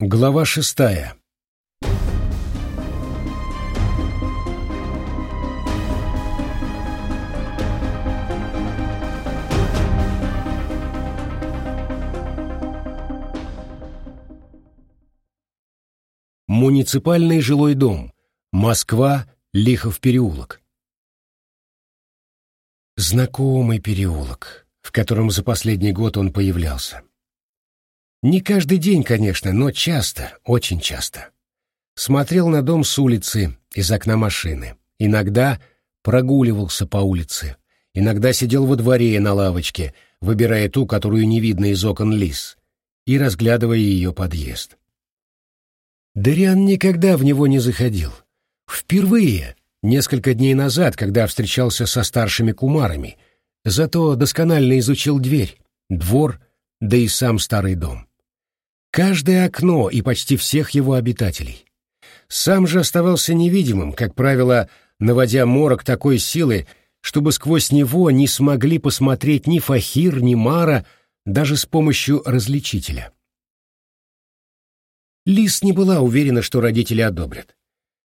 Глава шестая. Муниципальный жилой дом. Москва, Лихов переулок. Знакомый переулок, в котором за последний год он появлялся. Не каждый день, конечно, но часто, очень часто. Смотрел на дом с улицы, из окна машины. Иногда прогуливался по улице. Иногда сидел во дворе на лавочке, выбирая ту, которую не видно из окон лис, и разглядывая ее подъезд. Дариан никогда в него не заходил. Впервые, несколько дней назад, когда встречался со старшими кумарами, зато досконально изучил дверь, двор, да и сам старый дом каждое окно и почти всех его обитателей. Сам же оставался невидимым, как правило, наводя морок такой силы, чтобы сквозь него не смогли посмотреть ни Фахир, ни Мара, даже с помощью различителя. Лис не была уверена, что родители одобрят.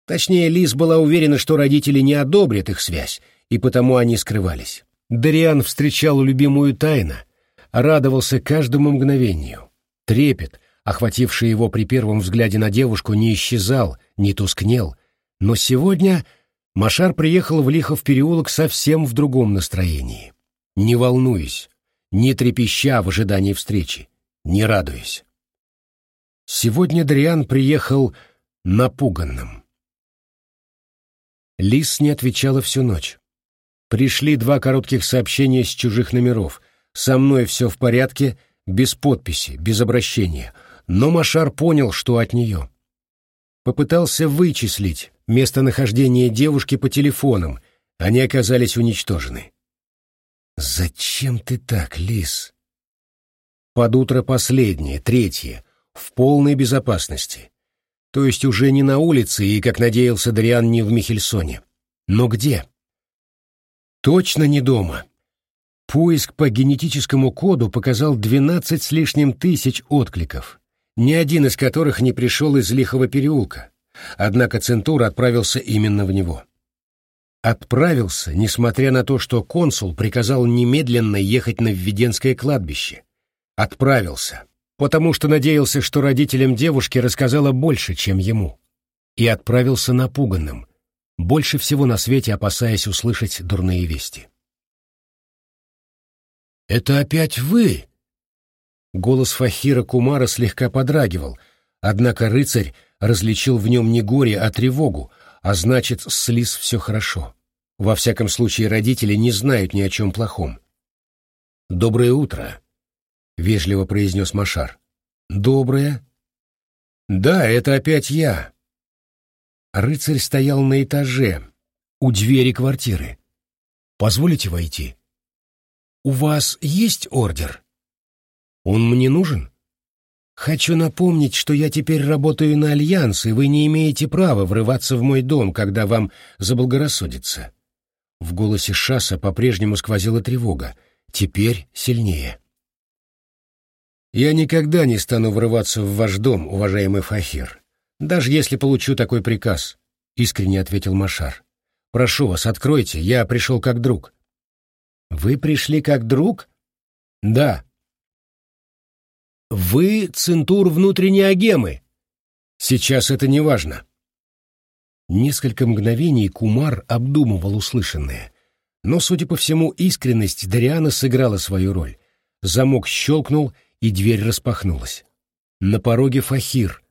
Точнее, Лис была уверена, что родители не одобрят их связь, и потому они скрывались. Дариан встречал любимую тайно, радовался каждому мгновению. Трепет, охвативший его при первом взгляде на девушку, не исчезал, не тускнел. Но сегодня Машар приехал в Лихов переулок совсем в другом настроении. Не волнуясь, не трепеща в ожидании встречи, не радуясь. Сегодня Дриан приехал напуганным. Лис не отвечала всю ночь. Пришли два коротких сообщения с чужих номеров. «Со мной все в порядке», без подписи, без обращения но Машар понял, что от нее. Попытался вычислить местонахождение девушки по телефонам, они оказались уничтожены. «Зачем ты так, Лис?» Под утро последнее, третье, в полной безопасности. То есть уже не на улице и, как надеялся Дриан, не в Михельсоне. Но где? Точно не дома. Поиск по генетическому коду показал двенадцать с лишним тысяч откликов ни один из которых не пришел из Лихого переулка, однако Центур отправился именно в него. Отправился, несмотря на то, что консул приказал немедленно ехать на Введенское кладбище. Отправился, потому что надеялся, что родителям девушки рассказала больше, чем ему. И отправился напуганным, больше всего на свете опасаясь услышать дурные вести. «Это опять вы?» Голос Фахира Кумара слегка подрагивал, однако рыцарь различил в нем не горе, а тревогу, а значит, с все хорошо. Во всяком случае, родители не знают ни о чем плохом. «Доброе утро», — вежливо произнес Машар. «Доброе?» «Да, это опять я». Рыцарь стоял на этаже, у двери квартиры. «Позволите войти?» «У вас есть ордер?» Он мне нужен? Хочу напомнить, что я теперь работаю на Альянс, и вы не имеете права врываться в мой дом, когда вам заблагорассудится. В голосе Шаса по-прежнему сквозила тревога, теперь сильнее. Я никогда не стану врываться в ваш дом, уважаемый Фахир, даже если получу такой приказ, искренне ответил Машар. Прошу вас, откройте, я пришел как друг. Вы пришли как друг? Да, вы центур внутренней агемы. Сейчас это не важно. Несколько мгновений Кумар обдумывал услышанное, но, судя по всему, искренность Дариана сыграла свою роль. Замок щелкнул, и дверь распахнулась. На пороге Фахир,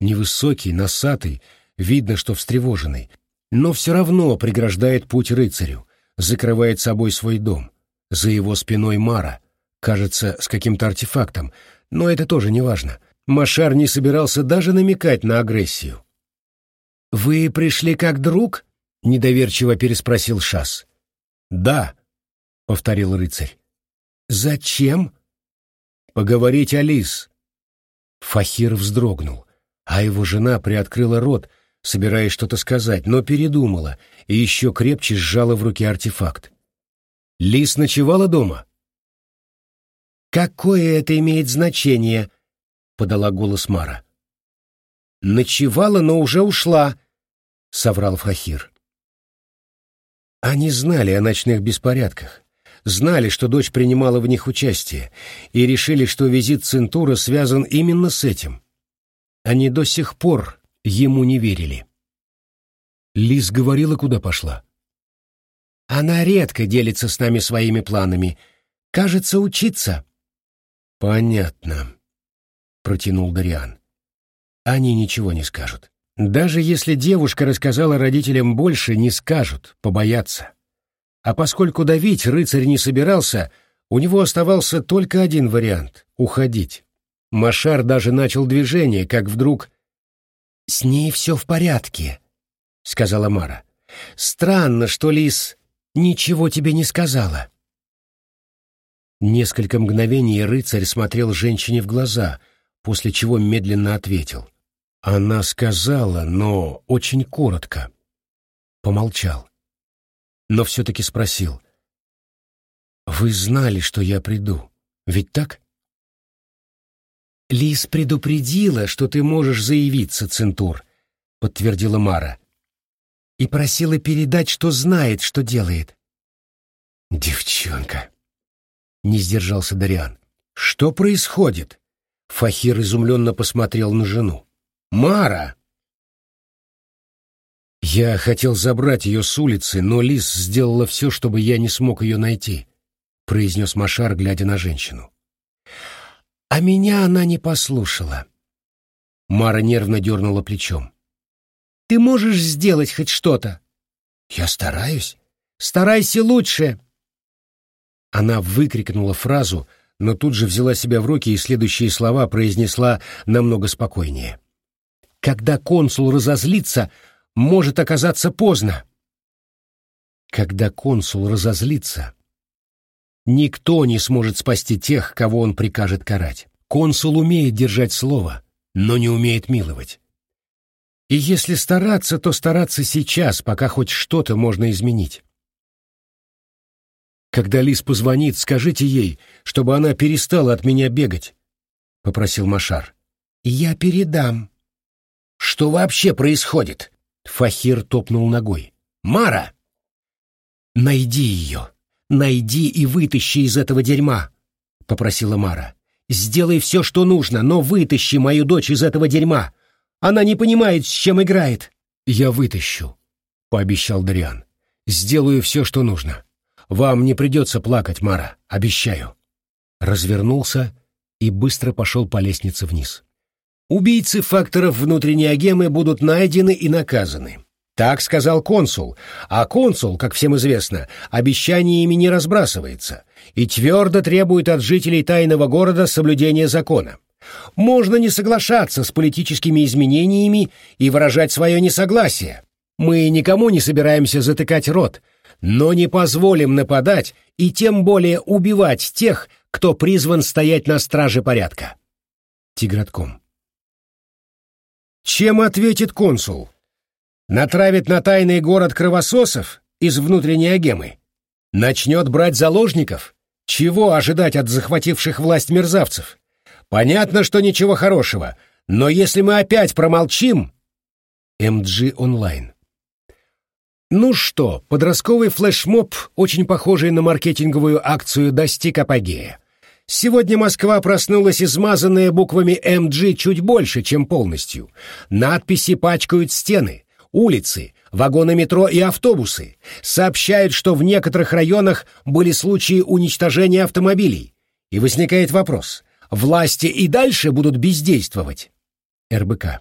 невысокий, носатый, видно, что встревоженный, но все равно преграждает путь рыцарю, закрывает собой свой дом. За его спиной Мара, кажется, с каким-то артефактом, но это тоже не важно. Машар не собирался даже намекать на агрессию. «Вы пришли как друг?» — недоверчиво переспросил Шас. «Да», — повторил рыцарь. «Зачем?» «Поговорить Алис». Фахир вздрогнул, а его жена приоткрыла рот, собираясь что-то сказать, но передумала и еще крепче сжала в руке артефакт. «Лис ночевала дома?» «Какое это имеет значение?» — подала голос Мара. «Ночевала, но уже ушла», — соврал Фахир. Они знали о ночных беспорядках, знали, что дочь принимала в них участие, и решили, что визит Центура связан именно с этим. Они до сих пор ему не верили. Лиз говорила, куда пошла. «Она редко делится с нами своими планами. Кажется, учиться». «Понятно», — протянул Дариан. «Они ничего не скажут. Даже если девушка рассказала родителям больше, не скажут, побоятся. А поскольку давить рыцарь не собирался, у него оставался только один вариант — уходить. Машар даже начал движение, как вдруг... «С ней все в порядке», — сказала Мара. «Странно, что Лис ничего тебе не сказала». Несколько мгновений рыцарь смотрел женщине в глаза, после чего медленно ответил. Она сказала, но очень коротко. Помолчал. Но все-таки спросил. «Вы знали, что я приду, ведь так?» «Лис предупредила, что ты можешь заявиться, Центур», — подтвердила Мара. «И просила передать, что знает, что делает». «Девчонка», — не сдержался Дариан. «Что происходит?» Фахир изумленно посмотрел на жену. Мара!» Я хотел забрать ее с улицы, но Лис сделала все, чтобы я не смог ее найти, — произнес Машар, глядя на женщину. А меня она не послушала. Мара нервно дернула плечом. «Ты можешь сделать хоть что-то?» «Я стараюсь. Старайся лучше!» Она выкрикнула фразу, но тут же взяла себя в руки и следующие слова произнесла намного спокойнее. Когда консул разозлится, может оказаться поздно. Когда консул разозлится, никто не сможет спасти тех, кого он прикажет карать. Консул умеет держать слово, но не умеет миловать. И если стараться, то стараться сейчас, пока хоть что-то можно изменить. Когда Лис позвонит, скажите ей, чтобы она перестала от меня бегать, — попросил Машар. Я передам, что вообще происходит? Фахир топнул ногой. Мара! Найди ее. Найди и вытащи из этого дерьма, попросила Мара. Сделай все, что нужно, но вытащи мою дочь из этого дерьма. Она не понимает, с чем играет. Я вытащу, пообещал Дариан. Сделаю все, что нужно. Вам не придется плакать, Мара, обещаю. Развернулся и быстро пошел по лестнице вниз. Убийцы факторов внутренней агемы будут найдены и наказаны. Так сказал консул, а консул, как всем известно, обещаниями не разбрасывается и твердо требует от жителей тайного города соблюдения закона. Можно не соглашаться с политическими изменениями и выражать свое несогласие. Мы никому не собираемся затыкать рот, но не позволим нападать и тем более убивать тех, кто призван стоять на страже порядка. Тигратком. Чем ответит консул? Натравит на тайный город кровососов из внутренней агемы? Начнет брать заложников? Чего ожидать от захвативших власть мерзавцев? Понятно, что ничего хорошего, но если мы опять промолчим... МГ онлайн. Ну что, подростковый флешмоб, очень похожий на маркетинговую акцию, достиг апогея. Сегодня Москва проснулась измазанная буквами МГ чуть больше, чем полностью. Надписи пачкают стены, улицы, вагоны метро и автобусы. Сообщают, что в некоторых районах были случаи уничтожения автомобилей. И возникает вопрос, власти и дальше будут бездействовать? РБК.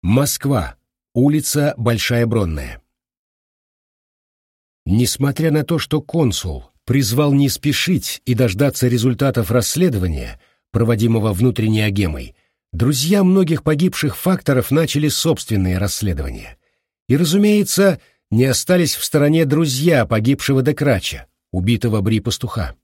Москва. Улица Большая Бронная. Несмотря на то, что консул призвал не спешить и дождаться результатов расследования, проводимого внутренней агемой, друзья многих погибших факторов начали собственные расследования. И, разумеется, не остались в стороне друзья погибшего Декрача, убитого Бри-пастуха.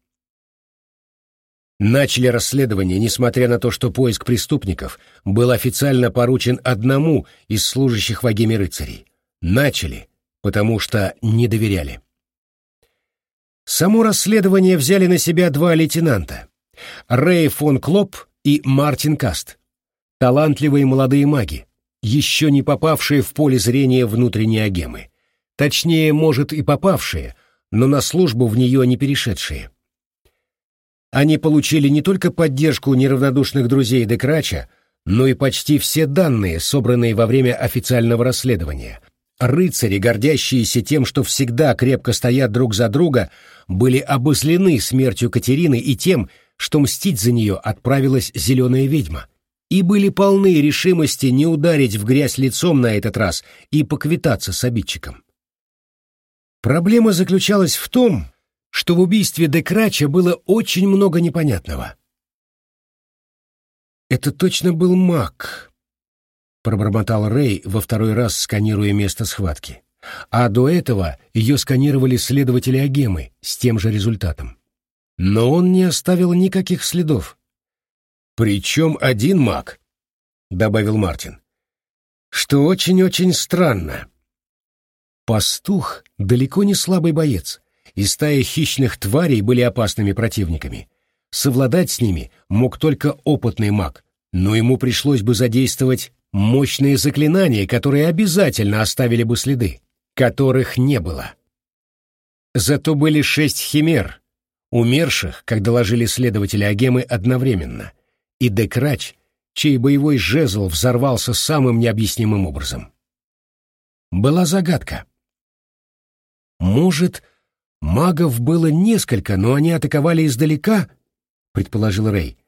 Начали расследование, несмотря на то, что поиск преступников был официально поручен одному из служащих в Агеме рыцарей. Начали, потому что не доверяли. Само расследование взяли на себя два лейтенанта — Рэй фон Клоп и Мартин Каст. талантливые молодые маги, еще не попавшие в поле зрения внутренней агемы. Точнее, может, и попавшие, но на службу в нее не перешедшие. Они получили не только поддержку неравнодушных друзей Декрача, но и почти все данные, собранные во время официального расследования. Рыцари, гордящиеся тем, что всегда крепко стоят друг за друга, были обозлены смертью Катерины и тем, что мстить за нее отправилась зеленая ведьма, и были полны решимости не ударить в грязь лицом на этот раз и поквитаться с обидчиком. Проблема заключалась в том, что в убийстве Декрача было очень много непонятного. «Это точно был маг», — пробормотал Рэй во второй раз, сканируя место схватки. А до этого ее сканировали следователи Агемы с тем же результатом. Но он не оставил никаких следов. «Причем один маг», — добавил Мартин. «Что очень-очень странно. Пастух далеко не слабый боец и стая хищных тварей были опасными противниками. Совладать с ними мог только опытный маг, но ему пришлось бы задействовать мощные заклинания, которые обязательно оставили бы следы, которых не было. Зато были шесть химер, умерших, как доложили следователи Агемы, одновременно, и Декрач, чей боевой жезл взорвался самым необъяснимым образом. Была загадка. Может, «Магов было несколько, но они атаковали издалека», — предположил Рэй.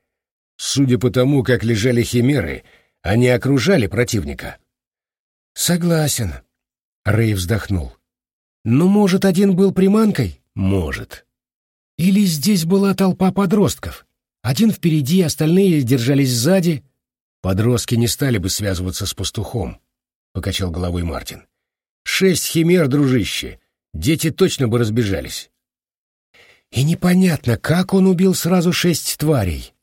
«Судя по тому, как лежали химеры, они окружали противника». «Согласен», — Рэй вздохнул. «Но, может, один был приманкой?» «Может». «Или здесь была толпа подростков? Один впереди, остальные держались сзади?» «Подростки не стали бы связываться с пастухом», — покачал головой Мартин. «Шесть химер, дружище, дети точно бы разбежались. И непонятно, как он убил сразу шесть тварей.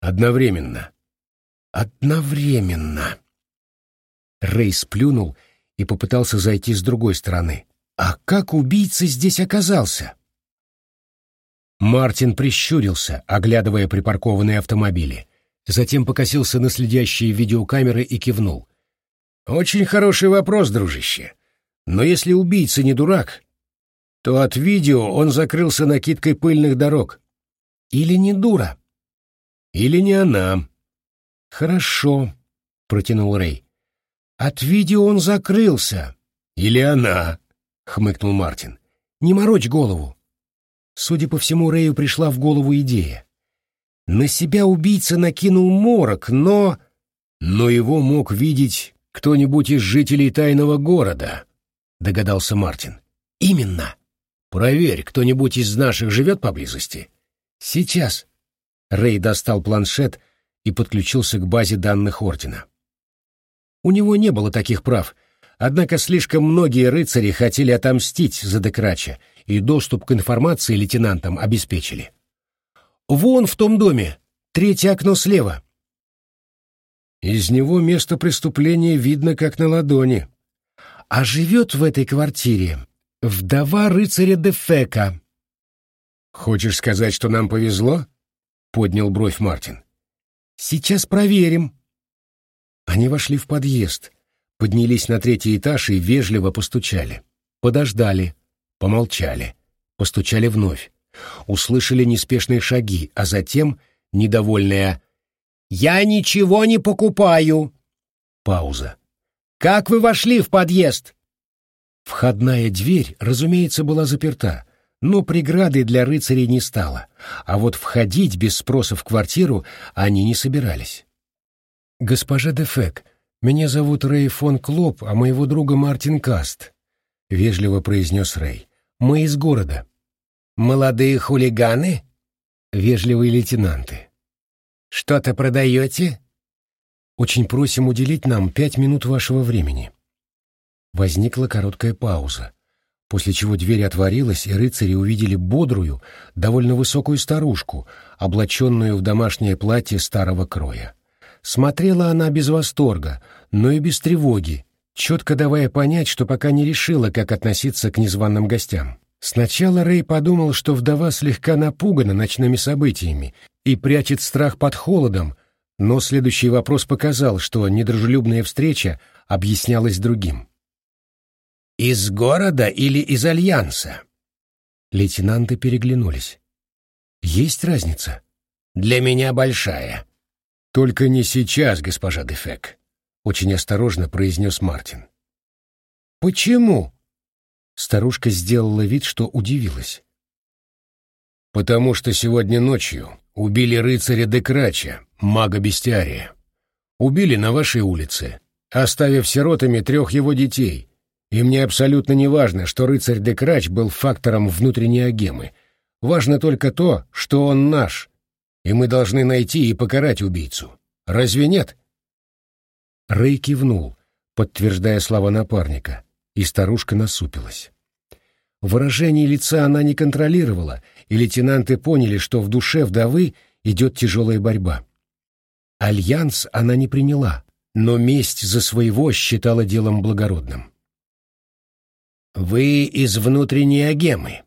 Одновременно. Одновременно. Рэй сплюнул и попытался зайти с другой стороны. А как убийца здесь оказался? Мартин прищурился, оглядывая припаркованные автомобили. Затем покосился на следящие видеокамеры и кивнул. «Очень хороший вопрос, дружище. Но если убийца не дурак, то от видео он закрылся накидкой пыльных дорог. Или не дура? Или не она? Хорошо, протянул Рэй. От видео он закрылся. Или она? хмыкнул Мартин. Не морочь голову. Судя по всему, Рэю пришла в голову идея. На себя убийца накинул морок, но... Но его мог видеть кто-нибудь из жителей тайного города, догадался Мартин. Именно. Проверь, кто-нибудь из наших живет поблизости? Сейчас. Рэй достал планшет и подключился к базе данных Ордена. У него не было таких прав, однако слишком многие рыцари хотели отомстить за Декрача, и доступ к информации лейтенантам обеспечили. «Вон в том доме, третье окно слева». Из него место преступления видно как на ладони. А живет в этой квартире Вдова рыцаря Дефека. Хочешь сказать, что нам повезло? Поднял бровь Мартин. Сейчас проверим. Они вошли в подъезд, поднялись на третий этаж и вежливо постучали. Подождали, помолчали, постучали вновь. Услышали неспешные шаги, а затем недовольная «Я ничего не покупаю!» Пауза. «Как вы вошли в подъезд?» Входная дверь, разумеется, была заперта, но преградой для рыцарей не стала, а вот входить без спроса в квартиру они не собирались. «Госпожа Дефек, меня зовут Рэй фон Клоп, а моего друга Мартин Каст», — вежливо произнес Рэй. «Мы из города». «Молодые хулиганы?» «Вежливые лейтенанты». «Что-то продаете?» «Очень просим уделить нам пять минут вашего времени». Возникла короткая пауза, после чего дверь отворилась, и рыцари увидели бодрую, довольно высокую старушку, облаченную в домашнее платье старого кроя. Смотрела она без восторга, но и без тревоги, четко давая понять, что пока не решила, как относиться к незваным гостям. Сначала Рэй подумал, что вдова слегка напугана ночными событиями и прячет страх под холодом, Но следующий вопрос показал, что недружелюбная встреча объяснялась другим. «Из города или из Альянса?» Лейтенанты переглянулись. «Есть разница?» «Для меня большая». «Только не сейчас, госпожа Дефек», — очень осторожно произнес Мартин. «Почему?» Старушка сделала вид, что удивилась. «Потому что сегодня ночью убили рыцаря Декрача, мага Бестиария. Убили на вашей улице, оставив сиротами трех его детей. И мне абсолютно не важно, что рыцарь Декрач был фактором внутренней агемы. Важно только то, что он наш, и мы должны найти и покарать убийцу. Разве нет?» Рэй кивнул, подтверждая слова напарника и старушка насупилась. Выражение лица она не контролировала, и лейтенанты поняли, что в душе вдовы идет тяжелая борьба. Альянс она не приняла, но месть за своего считала делом благородным. «Вы из внутренней агемы?»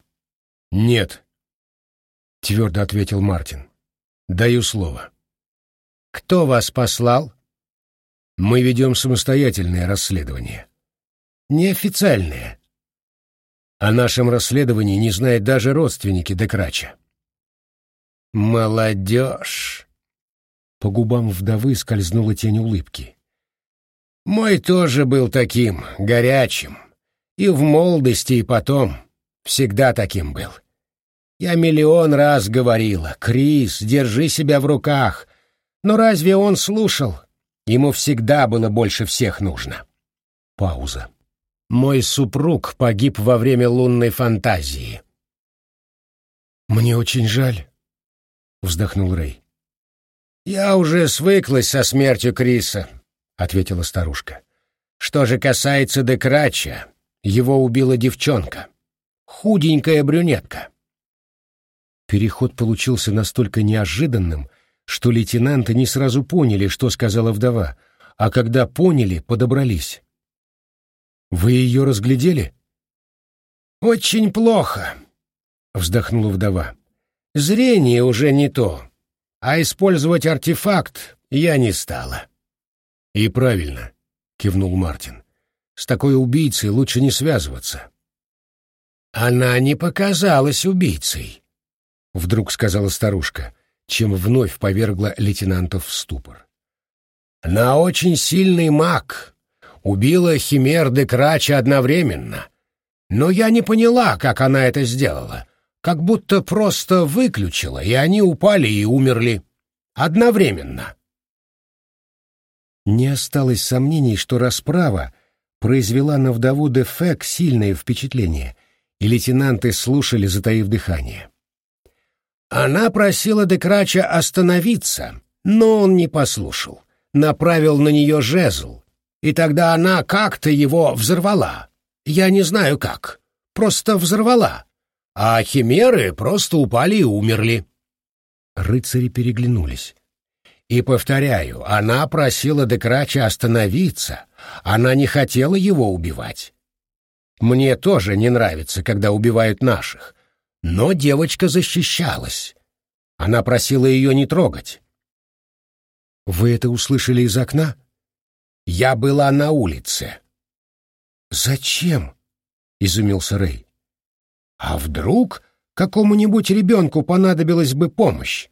«Нет», — твердо ответил Мартин. «Даю слово». «Кто вас послал?» «Мы ведем самостоятельное расследование» неофициальные. О нашем расследовании не знают даже родственники Декрача. «Молодежь!» По губам вдовы скользнула тень улыбки. «Мой тоже был таким, горячим. И в молодости, и потом. Всегда таким был. Я миллион раз говорила, Крис, держи себя в руках. Но разве он слушал? Ему всегда было больше всех нужно». Пауза. Мой супруг погиб во время лунной фантазии. «Мне очень жаль», — вздохнул Рэй. «Я уже свыклась со смертью Криса», — ответила старушка. «Что же касается Декрача, его убила девчонка. Худенькая брюнетка». Переход получился настолько неожиданным, что лейтенанты не сразу поняли, что сказала вдова, а когда поняли, подобрались. Вы ее разглядели? Очень плохо, вздохнула вдова. Зрение уже не то, а использовать артефакт я не стала. И правильно, кивнул Мартин. С такой убийцей лучше не связываться. Она не показалась убийцей, вдруг сказала старушка, чем вновь повергла лейтенантов в ступор. Она очень сильный маг, убила Химер де Крача одновременно. Но я не поняла, как она это сделала. Как будто просто выключила, и они упали и умерли. Одновременно. Не осталось сомнений, что расправа произвела на вдову де Фек сильное впечатление, и лейтенанты слушали, затаив дыхание. Она просила Декрача остановиться, но он не послушал. Направил на нее жезл, и тогда она как-то его взорвала. Я не знаю как. Просто взорвала. А химеры просто упали и умерли. Рыцари переглянулись. И, повторяю, она просила Декрача остановиться. Она не хотела его убивать. Мне тоже не нравится, когда убивают наших. Но девочка защищалась. Она просила ее не трогать. «Вы это услышали из окна?» Я была на улице. Зачем? изумился Рэй. А вдруг какому-нибудь ребенку понадобилась бы помощь?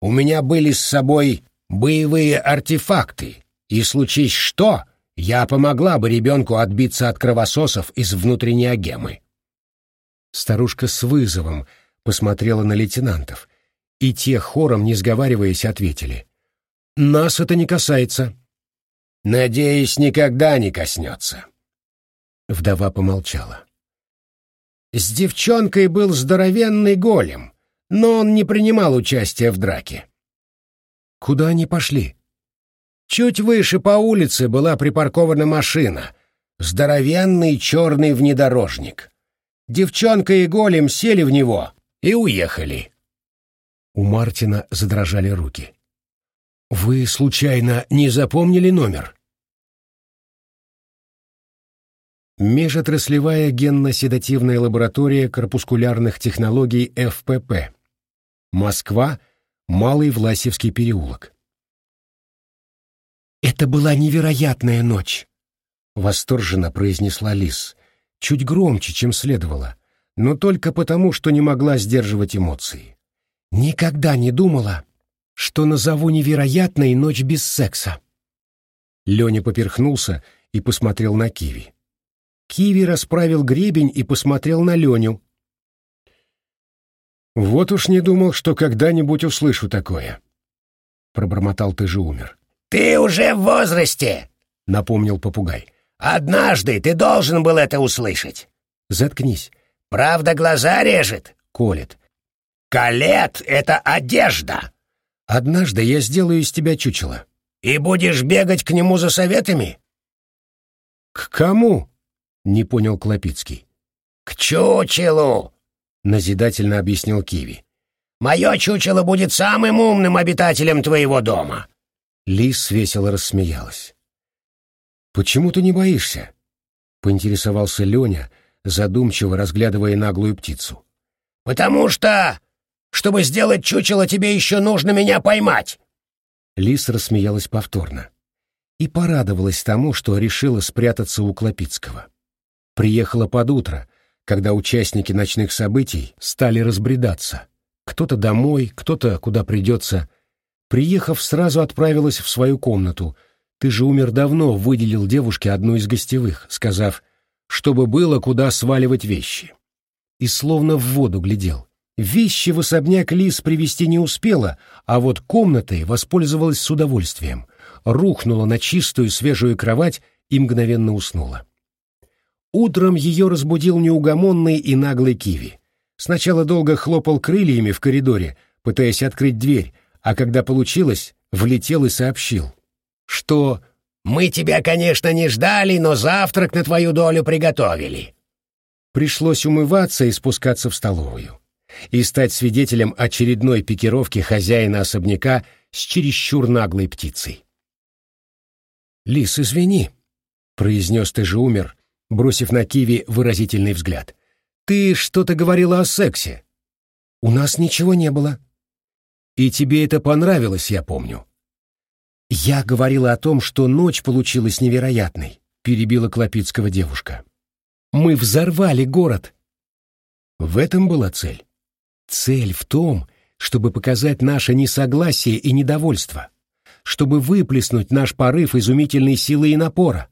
У меня были с собой боевые артефакты, и случись что, я помогла бы ребенку отбиться от кровососов из внутренней агемы. Старушка с вызовом посмотрела на лейтенантов, и те хором, не сговариваясь, ответили. «Нас это не касается». Надеюсь, никогда не коснется. Вдова помолчала. С девчонкой был здоровенный голем, но он не принимал участия в драке. Куда они пошли? Чуть выше по улице была припаркована машина, здоровенный черный внедорожник. Девчонка и голем сели в него и уехали. У Мартина задрожали руки. «Вы, случайно, не запомнили номер?» Межотраслевая генно-седативная лаборатория корпускулярных технологий ФПП. Москва, Малый Власевский переулок. Это была невероятная ночь, восторженно произнесла Лис, чуть громче, чем следовало, но только потому, что не могла сдерживать эмоции. Никогда не думала, что назову невероятной ночь без секса. Леня поперхнулся и посмотрел на Киви. Киви расправил гребень и посмотрел на Леню. «Вот уж не думал, что когда-нибудь услышу такое», — пробормотал ты же умер. «Ты уже в возрасте», — напомнил попугай. «Однажды ты должен был это услышать». «Заткнись». «Правда глаза режет?» — колет. «Калет — это одежда». «Однажды я сделаю из тебя чучело». «И будешь бегать к нему за советами?» «К кому?» — не понял Клопицкий. «К чучелу!» — назидательно объяснил Киви. «Мое чучело будет самым умным обитателем твоего дома». Лис весело рассмеялась. «Почему ты не боишься?» — поинтересовался Леня, задумчиво разглядывая наглую птицу. «Потому что, чтобы сделать чучело, тебе еще нужно меня поймать!» Лис рассмеялась повторно и порадовалась тому, что решила спрятаться у Клопицкого. Приехала под утро, когда участники ночных событий стали разбредаться. Кто-то домой, кто-то куда придется. Приехав, сразу отправилась в свою комнату. Ты же умер давно, выделил девушке одну из гостевых, сказав, чтобы было куда сваливать вещи. И словно в воду глядел. Вещи в особняк Лис привезти не успела, а вот комнатой воспользовалась с удовольствием. Рухнула на чистую свежую кровать и мгновенно уснула. Утром ее разбудил неугомонный и наглый Киви. Сначала долго хлопал крыльями в коридоре, пытаясь открыть дверь, а когда получилось, влетел и сообщил, что «Мы тебя, конечно, не ждали, но завтрак на твою долю приготовили». Пришлось умываться и спускаться в столовую и стать свидетелем очередной пикировки хозяина особняка с чересчур наглой птицей. «Лис, извини», — произнес ты же умер, бросив на Киви выразительный взгляд. «Ты что-то говорила о сексе. У нас ничего не было. И тебе это понравилось, я помню». «Я говорила о том, что ночь получилась невероятной», — перебила Клопицкого девушка. «Мы взорвали город». В этом была цель. Цель в том, чтобы показать наше несогласие и недовольство, чтобы выплеснуть наш порыв изумительной силы и напора.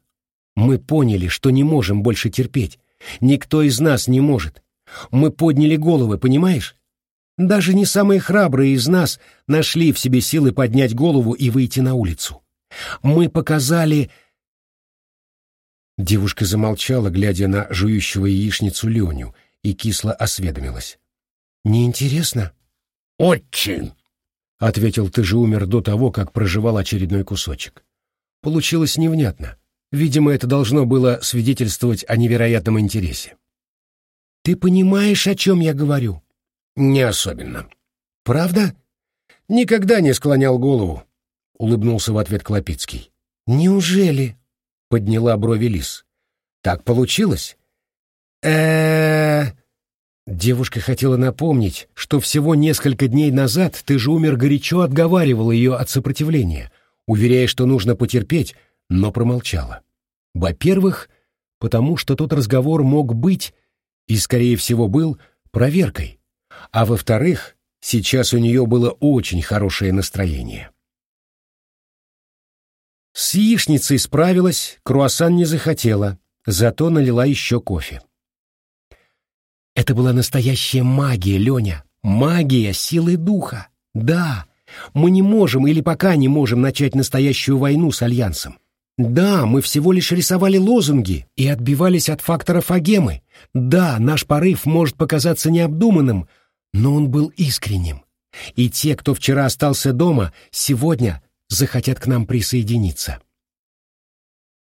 Мы поняли, что не можем больше терпеть. Никто из нас не может. Мы подняли головы, понимаешь? Даже не самые храбрые из нас нашли в себе силы поднять голову и выйти на улицу. Мы показали... Девушка замолчала, глядя на жующего яичницу Леню, и кисло осведомилась. «Неинтересно?» «Очень!» — ответил ты же умер до того, как проживал очередной кусочек. Получилось невнятно. Видимо, это должно было свидетельствовать о невероятном интересе. «Ты понимаешь, о чем я говорю?» «Не особенно». «Правда?» «Никогда не склонял голову», — улыбнулся в ответ Клопицкий. «Неужели?» — подняла брови Лис. «Так получилось?» э Девушка хотела напомнить, что всего несколько дней назад ты же умер горячо отговаривал ее от сопротивления, уверяя, что нужно потерпеть, но промолчала. Во-первых, потому что тот разговор мог быть, и, скорее всего, был, проверкой. А во-вторых, сейчас у нее было очень хорошее настроение. С яичницей справилась, круассан не захотела, зато налила еще кофе. Это была настоящая магия, Леня, магия силы духа. Да, мы не можем или пока не можем начать настоящую войну с Альянсом. Да, мы всего лишь рисовали лозунги и отбивались от факторов агемы. Да, наш порыв может показаться необдуманным, но он был искренним. И те, кто вчера остался дома, сегодня захотят к нам присоединиться.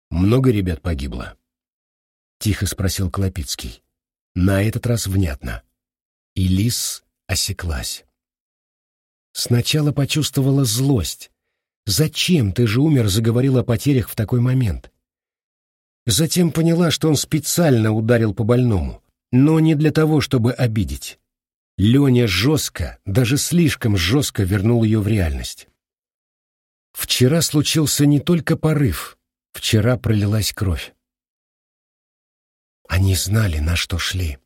«Много ребят погибло?» — тихо спросил Клопицкий. На этот раз внятно. И Лис осеклась. Сначала почувствовала злость, «Зачем ты же умер?» заговорил о потерях в такой момент. Затем поняла, что он специально ударил по больному, но не для того, чтобы обидеть. Леня жестко, даже слишком жестко вернул ее в реальность. Вчера случился не только порыв, вчера пролилась кровь. Они знали, на что шли,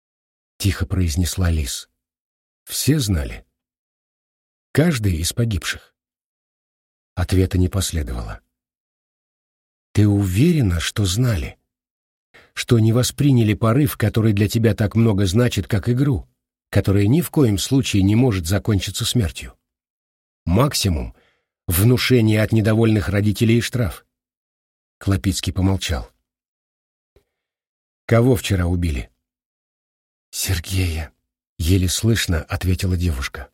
— тихо произнесла Лис. Все знали. Каждый из погибших. Ответа не последовало. Ты уверена, что знали? Что не восприняли порыв, который для тебя так много значит, как игру, которая ни в коем случае не может закончиться смертью? Максимум — внушение от недовольных родителей и штраф. Клопицкий помолчал. «Кого вчера убили?» «Сергея», — еле слышно ответила девушка.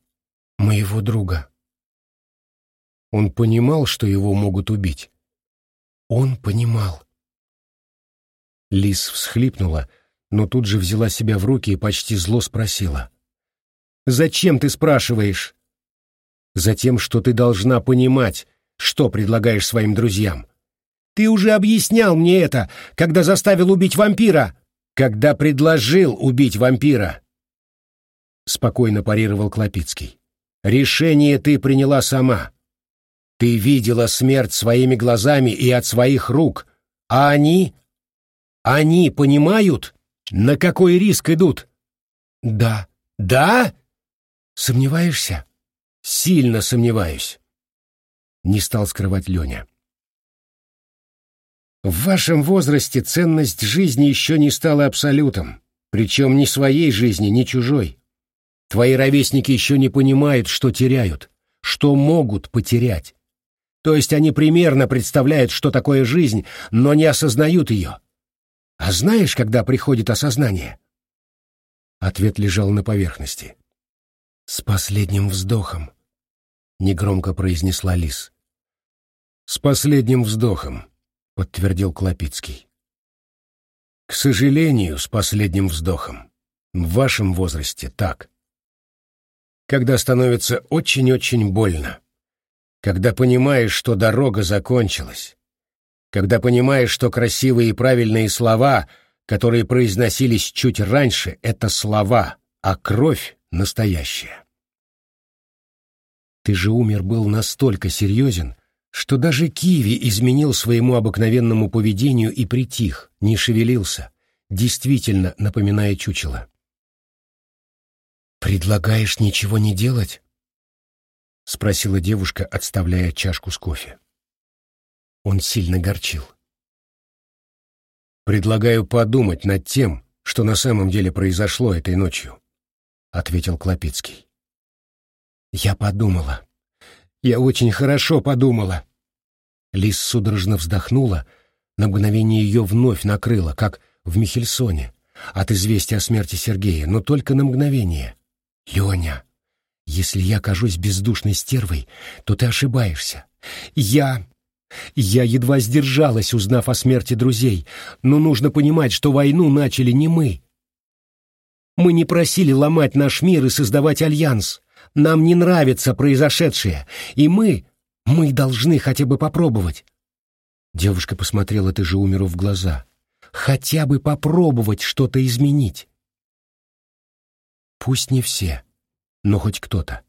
«Моего друга». Он понимал, что его могут убить. Он понимал. Лис всхлипнула, но тут же взяла себя в руки и почти зло спросила. «Зачем ты спрашиваешь?» «Затем, что ты должна понимать, что предлагаешь своим друзьям. Ты уже объяснял мне это, когда заставил убить вампира, когда предложил убить вампира!» Спокойно парировал Клопицкий. «Решение ты приняла сама. Ты видела смерть своими глазами и от своих рук, а они... Они понимают, на какой риск идут? Да. Да? Сомневаешься? Сильно сомневаюсь. Не стал скрывать Леня. В вашем возрасте ценность жизни еще не стала абсолютом, причем ни своей жизни, ни чужой. Твои ровесники еще не понимают, что теряют, что могут потерять. То есть они примерно представляют, что такое жизнь, но не осознают ее. А знаешь, когда приходит осознание? Ответ лежал на поверхности. «С последним вздохом», — негромко произнесла Лис. «С последним вздохом», — подтвердил Клопицкий. «К сожалению, с последним вздохом. В вашем возрасте так. Когда становится очень-очень больно когда понимаешь, что дорога закончилась, когда понимаешь, что красивые и правильные слова, которые произносились чуть раньше, — это слова, а кровь — настоящая. Ты же умер был настолько серьезен, что даже Киви изменил своему обыкновенному поведению и притих, не шевелился, действительно напоминая чучело. «Предлагаешь ничего не делать?» — спросила девушка, отставляя чашку с кофе. Он сильно горчил. «Предлагаю подумать над тем, что на самом деле произошло этой ночью», — ответил Клопицкий. «Я подумала. Я очень хорошо подумала». Лис судорожно вздохнула, на мгновение ее вновь накрыло, как в Михельсоне, от известия о смерти Сергея, но только на мгновение. «Леня!» Если я кажусь бездушной стервой, то ты ошибаешься. Я... Я едва сдержалась, узнав о смерти друзей, но нужно понимать, что войну начали не мы. Мы не просили ломать наш мир и создавать альянс. Нам не нравится произошедшее, и мы... Мы должны хотя бы попробовать. Девушка посмотрела ты же умеру в глаза. Хотя бы попробовать что-то изменить. Пусть не все но хоть кто-то.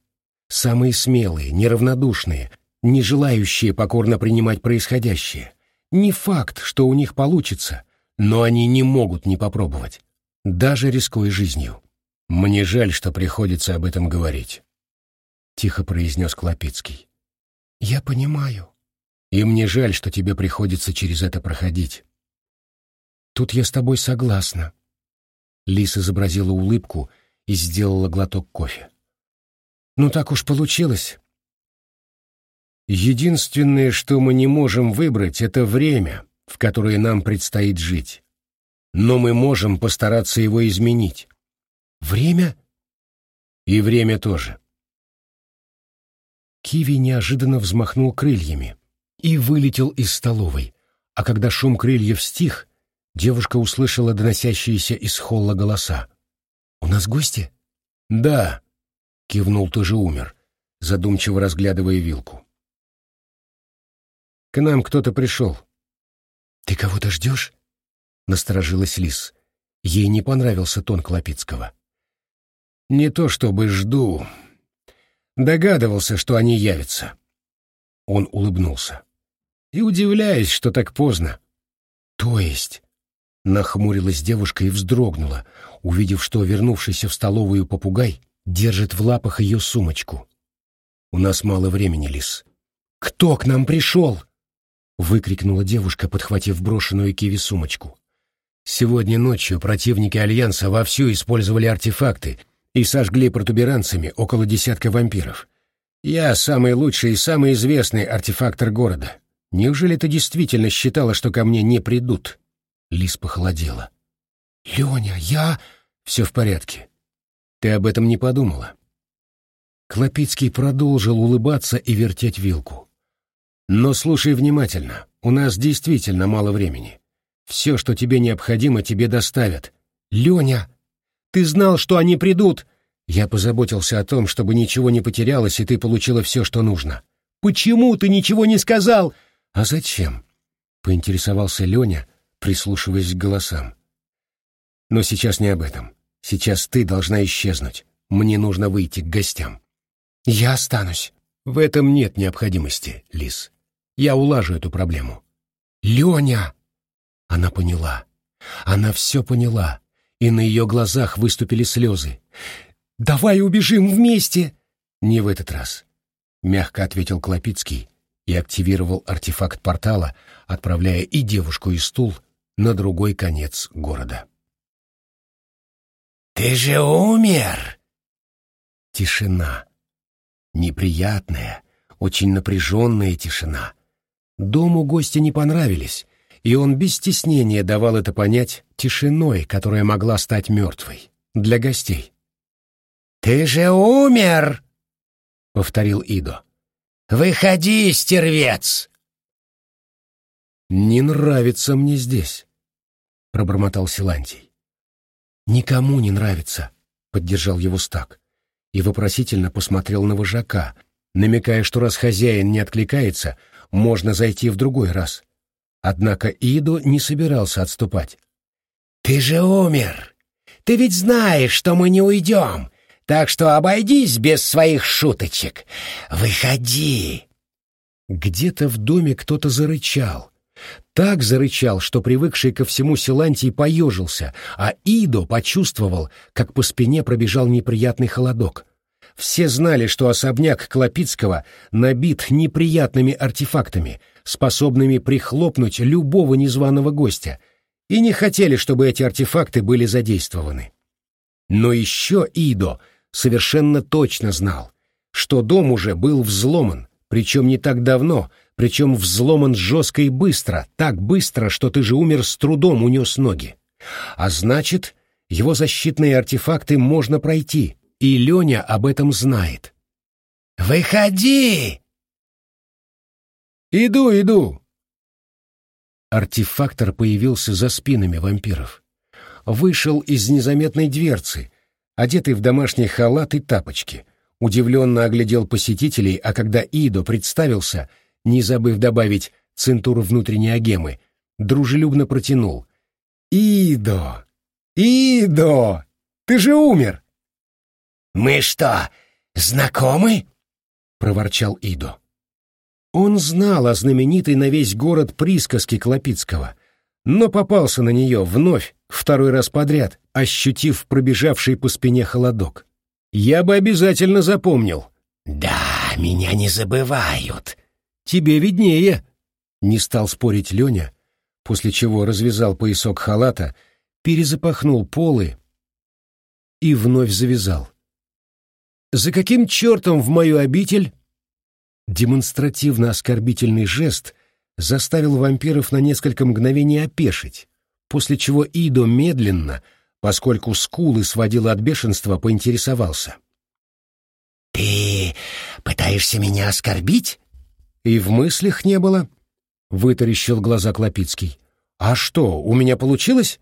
Самые смелые, неравнодушные, не желающие покорно принимать происходящее. Не факт, что у них получится, но они не могут не попробовать, даже рискуя жизнью. «Мне жаль, что приходится об этом говорить», — тихо произнес Клопицкий. «Я понимаю. И мне жаль, что тебе приходится через это проходить». «Тут я с тобой согласна». Лис изобразила улыбку и сделала глоток кофе. Ну так уж получилось. Единственное, что мы не можем выбрать, это время, в которое нам предстоит жить. Но мы можем постараться его изменить. Время? И время тоже. Киви неожиданно взмахнул крыльями и вылетел из столовой, а когда шум крыльев стих, девушка услышала доносящиеся из холла голоса. «У нас гости?» «Да», Кивнул тоже умер, задумчиво разглядывая вилку. К нам кто-то пришел. Ты кого-то ждешь? Насторожилась Лис. Ей не понравился тон Клопицкого. Не то чтобы жду. Догадывался, что они явятся. Он улыбнулся. «И удивляюсь, что так поздно». «То есть?» Нахмурилась девушка и вздрогнула, увидев, что вернувшийся в столовую попугай держит в лапах ее сумочку. «У нас мало времени, Лис». «Кто к нам пришел?» — выкрикнула девушка, подхватив брошенную киви сумочку. Сегодня ночью противники Альянса вовсю использовали артефакты и сожгли протуберанцами около десятка вампиров. Я самый лучший и самый известный артефактор города. Неужели ты действительно считала, что ко мне не придут?» Лис похолодела. «Леня, я...» «Все в порядке. Ты об этом не подумала?» Клопицкий продолжил улыбаться и вертеть вилку. «Но слушай внимательно, у нас действительно мало времени. Все, что тебе необходимо, тебе доставят. Леня, ты знал, что они придут!» Я позаботился о том, чтобы ничего не потерялось, и ты получила все, что нужно. «Почему ты ничего не сказал?» «А зачем?» — поинтересовался Леня, прислушиваясь к голосам. «Но сейчас не об этом. Сейчас ты должна исчезнуть. Мне нужно выйти к гостям». «Я останусь». «В этом нет необходимости, Лис. Я улажу эту проблему». «Леня!» Она поняла. Она все поняла, и на ее глазах выступили слезы. «Давай убежим вместе!» «Не в этот раз», — мягко ответил Клопицкий и активировал артефакт портала, отправляя и девушку, и стул на другой конец города. «Ты же умер!» Тишина. Неприятная, очень напряженная тишина. Дому гости не понравились, и он без стеснения давал это понять тишиной, которая могла стать мертвой. Для гостей. «Ты же умер!» — повторил Идо. «Выходи, стервец!» «Не нравится мне здесь», — пробормотал Силантий. «Никому не нравится», — поддержал его Стак и вопросительно посмотрел на вожака, намекая, что раз хозяин не откликается, можно зайти в другой раз. Однако Идо не собирался отступать. «Ты же умер! Ты ведь знаешь, что мы не уйдем, так что обойдись без своих шуточек. Выходи!» Где-то в доме кто-то зарычал. Так зарычал, что привыкший ко всему Силантий поежился, а Идо почувствовал, как по спине пробежал неприятный холодок. Все знали, что особняк Клопицкого набит неприятными артефактами, способными прихлопнуть любого незваного гостя, и не хотели, чтобы эти артефакты были задействованы. Но еще Идо совершенно точно знал, что дом уже был взломан, причем не так давно, причем взломан жестко и быстро, так быстро, что ты же умер с трудом унес ноги. А значит, его защитные артефакты можно пройти, и Леня об этом знает. «Выходи!» «Иду, иду!» Артефактор появился за спинами вампиров. Вышел из незаметной дверцы, одетый в домашний халат и тапочки. Удивленно оглядел посетителей, а когда Идо представился — не забыв добавить центуру внутренней агемы, дружелюбно протянул. «Идо! Идо! Ты же умер!» «Мы что, знакомы?» — проворчал Идо. Он знал о знаменитой на весь город присказке Клопицкого, но попался на нее вновь, второй раз подряд, ощутив пробежавший по спине холодок. «Я бы обязательно запомнил». «Да, меня не забывают», Тебе виднее, — не стал спорить Леня, после чего развязал поясок халата, перезапахнул полы и вновь завязал. «За каким чертом в мою обитель?» Демонстративно оскорбительный жест заставил вампиров на несколько мгновений опешить, после чего Идо медленно, поскольку скулы сводило от бешенства, поинтересовался. «Ты пытаешься меня оскорбить?» И в мыслях не было, — вытаращил глаза Клопицкий. А что, у меня получилось?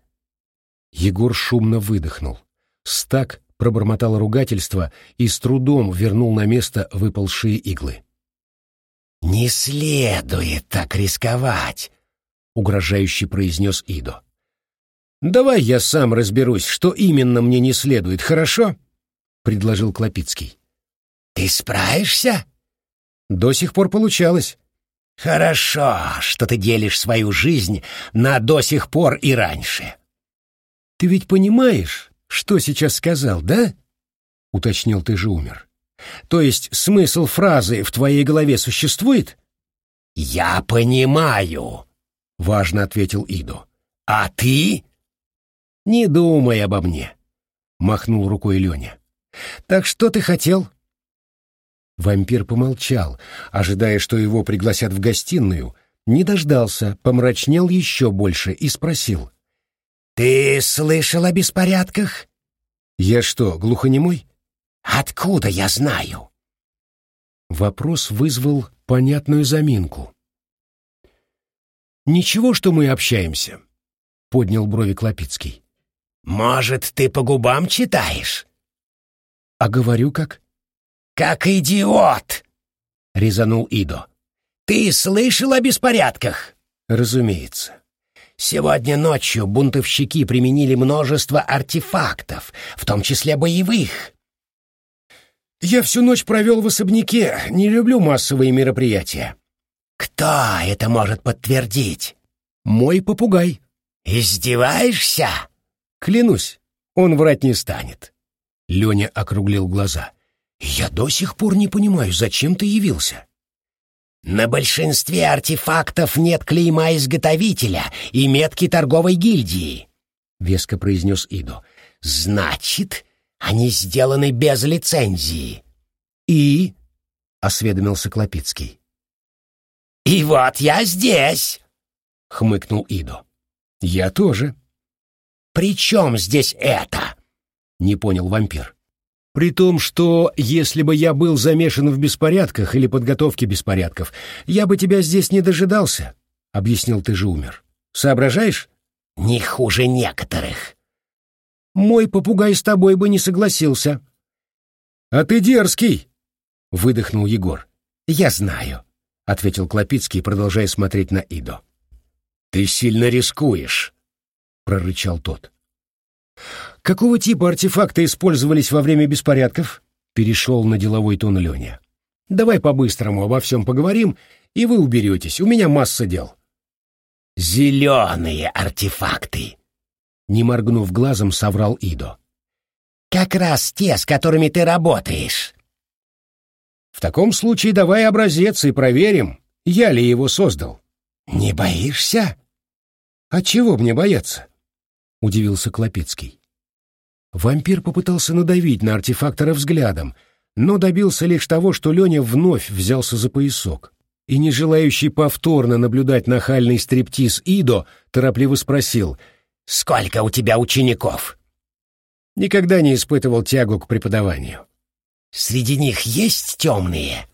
Егор шумно выдохнул. Стак пробормотал ругательство и с трудом вернул на место выпалшие иглы. «Не следует так рисковать», — угрожающе произнес Идо. «Давай я сам разберусь, что именно мне не следует, хорошо?» — предложил Клопицкий. «Ты справишься?» До сих пор получалось. Хорошо, что ты делишь свою жизнь на до сих пор и раньше. Ты ведь понимаешь, что сейчас сказал, да? Уточнил ты же умер. То есть смысл фразы в твоей голове существует? Я понимаю, важно ответил Идо. А ты? Не думай обо мне, махнул рукой Леня. Так что ты хотел? Вампир помолчал, ожидая, что его пригласят в гостиную, не дождался, помрачнел еще больше и спросил. «Ты слышал о беспорядках?» «Я что, глухонемой?» «Откуда я знаю?» Вопрос вызвал понятную заминку. «Ничего, что мы общаемся», — поднял брови Клопицкий. «Может, ты по губам читаешь?» «А говорю как?» «Как идиот!» — резанул Идо. «Ты слышал о беспорядках?» «Разумеется. Сегодня ночью бунтовщики применили множество артефактов, в том числе боевых». «Я всю ночь провел в особняке, не люблю массовые мероприятия». «Кто это может подтвердить?» «Мой попугай». «Издеваешься?» «Клянусь, он врать не станет». Леня округлил глаза. Я до сих пор не понимаю, зачем ты явился. На большинстве артефактов нет клейма изготовителя и метки торговой гильдии, веско произнес Идо. Значит, они сделаны без лицензии. И осведомился Клопицкий. И вот я здесь, хмыкнул Идо. Я тоже. При чем здесь это? Не понял вампир. При том, что если бы я был замешан в беспорядках или подготовке беспорядков, я бы тебя здесь не дожидался, — объяснил ты же умер. Соображаешь? Не хуже некоторых. Мой попугай с тобой бы не согласился. А ты дерзкий, — выдохнул Егор. Я знаю, — ответил Клопицкий, продолжая смотреть на Идо. Ты сильно рискуешь, — прорычал тот. «Какого типа артефакты использовались во время беспорядков?» Перешел на деловой тон Леня. «Давай по-быстрому обо всем поговорим, и вы уберетесь. У меня масса дел». «Зеленые артефакты!» Не моргнув глазом, соврал Идо. «Как раз те, с которыми ты работаешь». «В таком случае давай образец и проверим, я ли его создал». «Не боишься?» «А чего мне бояться?» — удивился Клопецкий. Вампир попытался надавить на артефактора взглядом, но добился лишь того, что Леня вновь взялся за поясок. И, не желающий повторно наблюдать нахальный стриптиз Идо, торопливо спросил «Сколько у тебя учеников?» Никогда не испытывал тягу к преподаванию. «Среди них есть темные?»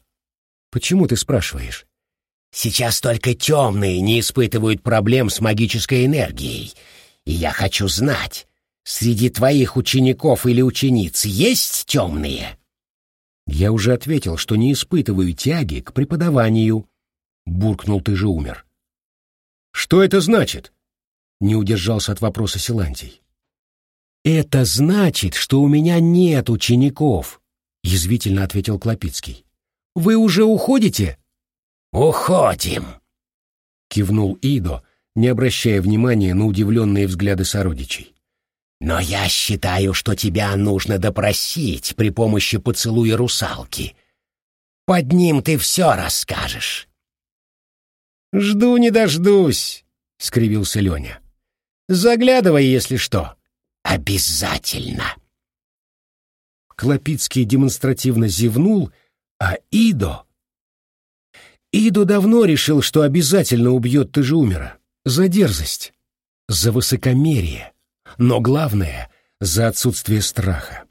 «Почему ты спрашиваешь?» «Сейчас только темные не испытывают проблем с магической энергией, и я хочу знать, среди твоих учеников или учениц есть темные?» «Я уже ответил, что не испытываю тяги к преподаванию», — буркнул ты же умер. «Что это значит?» — не удержался от вопроса Силантий. «Это значит, что у меня нет учеников», — язвительно ответил Клопицкий. «Вы уже уходите?» «Уходим», — кивнул Идо, не обращая внимания на удивленные взгляды сородичей. «Но я считаю, что тебя нужно допросить при помощи поцелуя русалки. Под ним ты все расскажешь». «Жду не дождусь», — скривился Леня. «Заглядывай, если что». «Обязательно». Клопицкий демонстративно зевнул, а Идо... Идо давно решил, что обязательно убьет ты же умера за дерзость, за высокомерие, но главное — за отсутствие страха.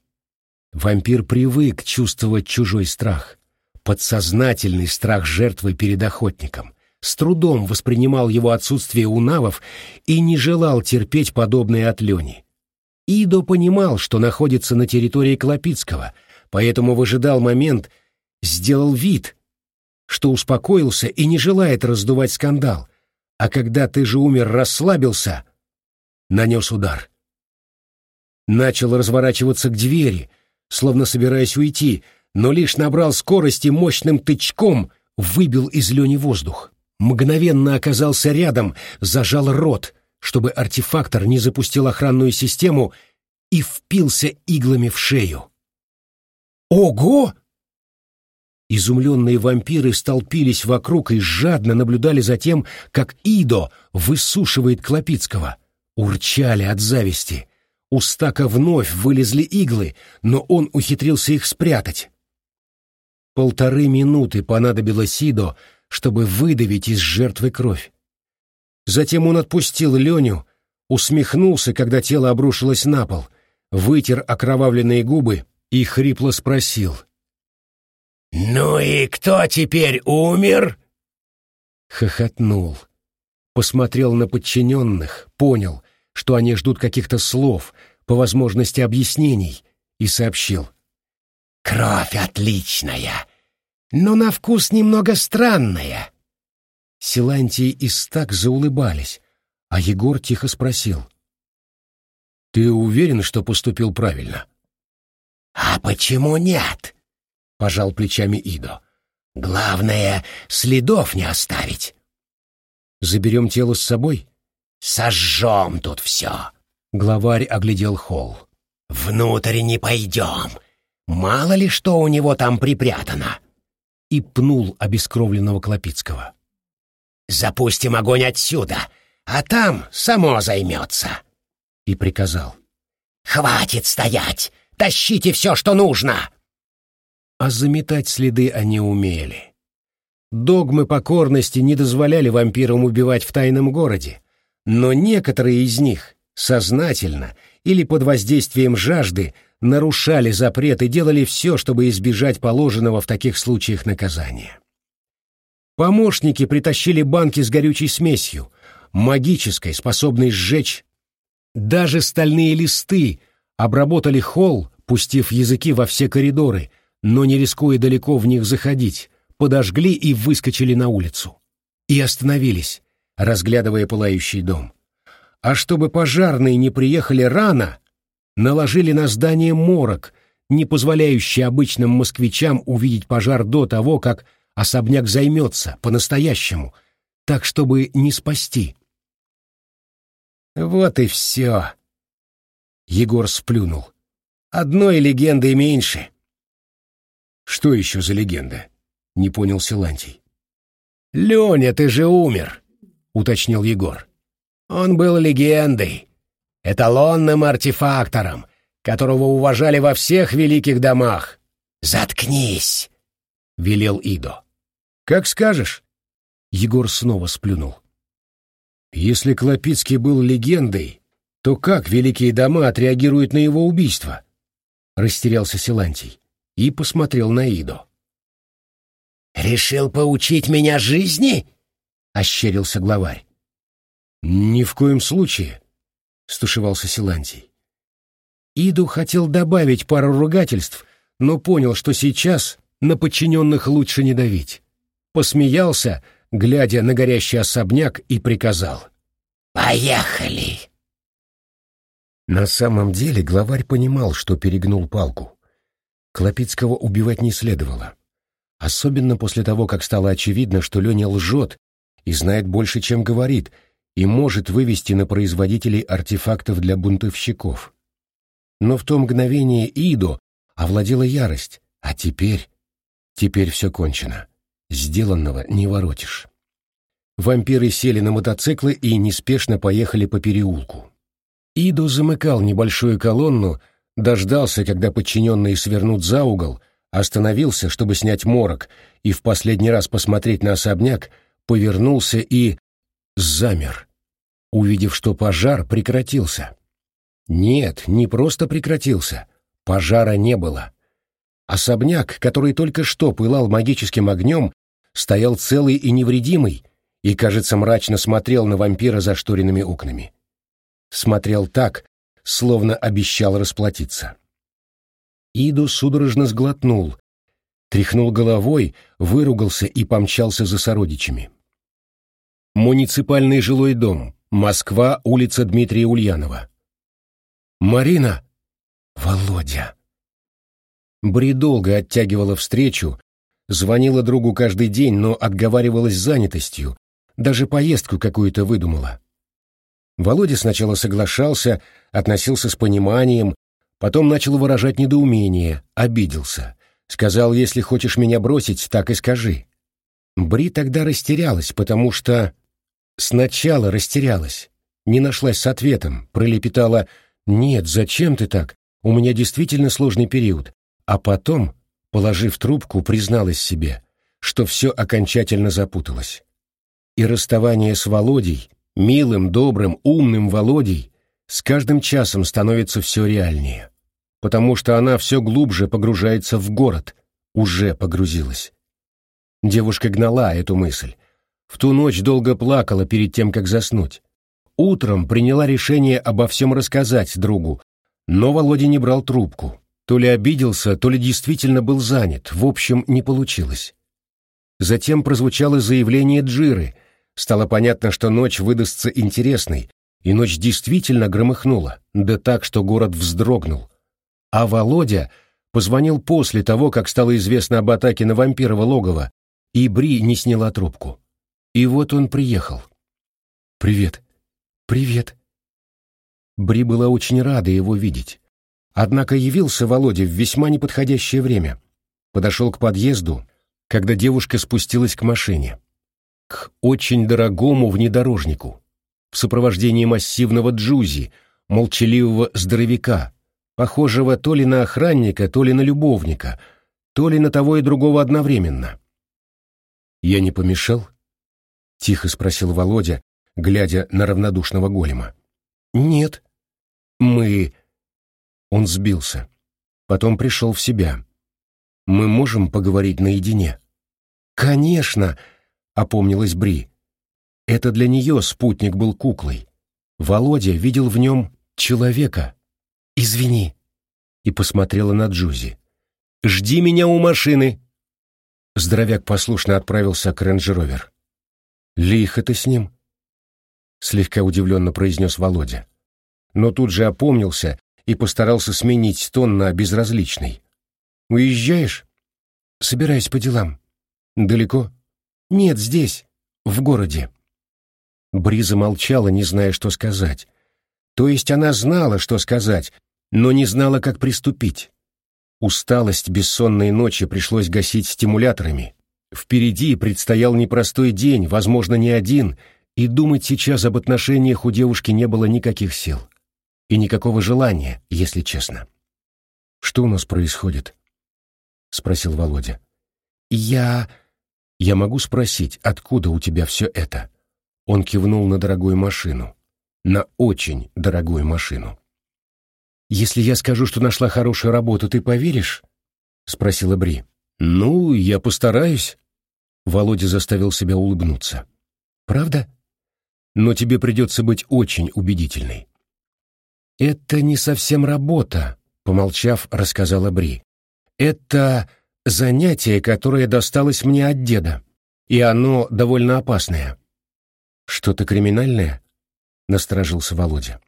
Вампир привык чувствовать чужой страх, подсознательный страх жертвы перед охотником, с трудом воспринимал его отсутствие у навов и не желал терпеть подобное от Лени. Идо понимал, что находится на территории Клопицкого, поэтому выжидал момент, сделал вид, что успокоился и не желает раздувать скандал, а когда ты же умер, расслабился, нанес удар. Начал разворачиваться к двери, словно собираясь уйти, но лишь набрал скорость и мощным тычком выбил из Лени воздух. Мгновенно оказался рядом, зажал рот, чтобы артефактор не запустил охранную систему и впился иглами в шею. «Ого!» Изумленные вампиры столпились вокруг и жадно наблюдали за тем, как Идо высушивает Клопицкого. Урчали от зависти. У Стака вновь вылезли иглы, но он ухитрился их спрятать. Полторы минуты понадобилось Идо, чтобы выдавить из жертвы кровь. Затем он отпустил Леню, усмехнулся, когда тело обрушилось на пол, вытер окровавленные губы и хрипло спросил — «Ну и кто теперь умер?» Хохотнул. Посмотрел на подчиненных, понял, что они ждут каких-то слов, по возможности объяснений, и сообщил. «Кровь отличная, но на вкус немного странная». Силантий и Стак заулыбались, а Егор тихо спросил. «Ты уверен, что поступил правильно?» «А почему нет?» — пожал плечами Идо. «Главное, следов не оставить». «Заберем тело с собой?» «Сожжем тут все», — главарь оглядел холл. «Внутрь не пойдем. Мало ли что у него там припрятано». И пнул обескровленного Клопицкого. «Запустим огонь отсюда, а там само займется». И приказал. «Хватит стоять! Тащите все, что нужно!» а заметать следы они умели. Догмы покорности не дозволяли вампирам убивать в тайном городе, но некоторые из них сознательно или под воздействием жажды нарушали запрет и делали все, чтобы избежать положенного в таких случаях наказания. Помощники притащили банки с горючей смесью, магической, способной сжечь. Даже стальные листы обработали холл, пустив языки во все коридоры — но не рискуя далеко в них заходить, подожгли и выскочили на улицу. И остановились, разглядывая пылающий дом. А чтобы пожарные не приехали рано, наложили на здание морок, не позволяющий обычным москвичам увидеть пожар до того, как особняк займется по-настоящему, так, чтобы не спасти. Вот и все. Егор сплюнул. Одной легендой меньше. Что еще за легенда? Не понял Силантий. Леня, ты же умер, уточнил Егор. Он был легендой, эталонным артефактором, которого уважали во всех великих домах. Заткнись, велел Идо. Как скажешь. Егор снова сплюнул. Если Клопицкий был легендой, то как великие дома отреагируют на его убийство? Растерялся Силантий и посмотрел на Иду. «Решил поучить меня жизни?» — ощерился главарь. «Ни в коем случае», — стушевался Силантий. Иду хотел добавить пару ругательств, но понял, что сейчас на подчиненных лучше не давить. Посмеялся, глядя на горящий особняк, и приказал. «Поехали!» На самом деле главарь понимал, что перегнул палку. Клопицкого убивать не следовало. Особенно после того, как стало очевидно, что Леня лжет и знает больше, чем говорит, и может вывести на производителей артефактов для бунтовщиков. Но в то мгновение Идо овладела ярость, а теперь... Теперь все кончено. Сделанного не воротишь. Вампиры сели на мотоциклы и неспешно поехали по переулку. Идо замыкал небольшую колонну, дождался, когда подчиненные свернут за угол, остановился, чтобы снять морок, и в последний раз посмотреть на особняк, повернулся и... замер, увидев, что пожар прекратился. Нет, не просто прекратился, пожара не было. Особняк, который только что пылал магическим огнем, стоял целый и невредимый и, кажется, мрачно смотрел на вампира за шторенными окнами. Смотрел так, словно обещал расплатиться. Иду судорожно сглотнул, тряхнул головой, выругался и помчался за сородичами. Муниципальный жилой дом, Москва, улица Дмитрия Ульянова. «Марина!» «Володя!» Бри долго оттягивала встречу, звонила другу каждый день, но отговаривалась занятостью, даже поездку какую-то выдумала. Володя сначала соглашался, относился с пониманием, потом начал выражать недоумение, обиделся. Сказал, если хочешь меня бросить, так и скажи. Бри тогда растерялась, потому что... Сначала растерялась, не нашлась с ответом, пролепетала «Нет, зачем ты так? У меня действительно сложный период». А потом, положив трубку, призналась себе, что все окончательно запуталось. И расставание с Володей, милым, добрым, умным Володей, с каждым часом становится все реальнее, потому что она все глубже погружается в город, уже погрузилась. Девушка гнала эту мысль. В ту ночь долго плакала перед тем, как заснуть. Утром приняла решение обо всем рассказать другу, но Володя не брал трубку. То ли обиделся, то ли действительно был занят, в общем, не получилось. Затем прозвучало заявление Джиры. Стало понятно, что ночь выдастся интересной, и ночь действительно громыхнула, да так, что город вздрогнул. А Володя позвонил после того, как стало известно об атаке на вампирова логово, и Бри не сняла трубку. И вот он приехал. «Привет». «Привет». Бри была очень рада его видеть. Однако явился Володя в весьма неподходящее время. Подошел к подъезду, когда девушка спустилась к машине. К очень дорогому внедорожнику. В сопровождении массивного джузи, молчаливого здоровяка, похожего то ли на охранника, то ли на любовника, то ли на того и другого одновременно. «Я не помешал?» — тихо спросил Володя, глядя на равнодушного голема. «Нет». «Мы...» Он сбился. Потом пришел в себя. «Мы можем поговорить наедине?» «Конечно!» — опомнилась Бри. Это для нее спутник был куклой. Володя видел в нем человека. «Извини», — и посмотрела на Джузи. «Жди меня у машины», Здоровяк послушно отправился к рейндж-роверу. «Лихо ты с ним?» Слегка удивленно произнес Володя. Но тут же опомнился и постарался сменить тон на безразличный. «Уезжаешь?» «Собираюсь по делам». «Далеко?» «Нет, здесь, в городе». Бриза молчала, не зная, что сказать. То есть она знала, что сказать, но не знала, как приступить. Усталость бессонной ночи пришлось гасить стимуляторами. Впереди предстоял непростой день, возможно, не один, и думать сейчас об отношениях у девушки не было никаких сил. И никакого желания, если честно. «Что у нас происходит?» — спросил Володя. «Я...» «Я могу спросить, откуда у тебя все это?» Он кивнул на дорогую машину. На очень дорогую машину. «Если я скажу, что нашла хорошую работу, ты поверишь?» — спросила Бри. «Ну, я постараюсь». Володя заставил себя улыбнуться. «Правда? Но тебе придется быть очень убедительной». «Это не совсем работа», — помолчав, рассказала Бри. «Это занятие, которое досталось мне от деда, и оно довольно опасное». «Что-то криминальное?» — насторожился Володя.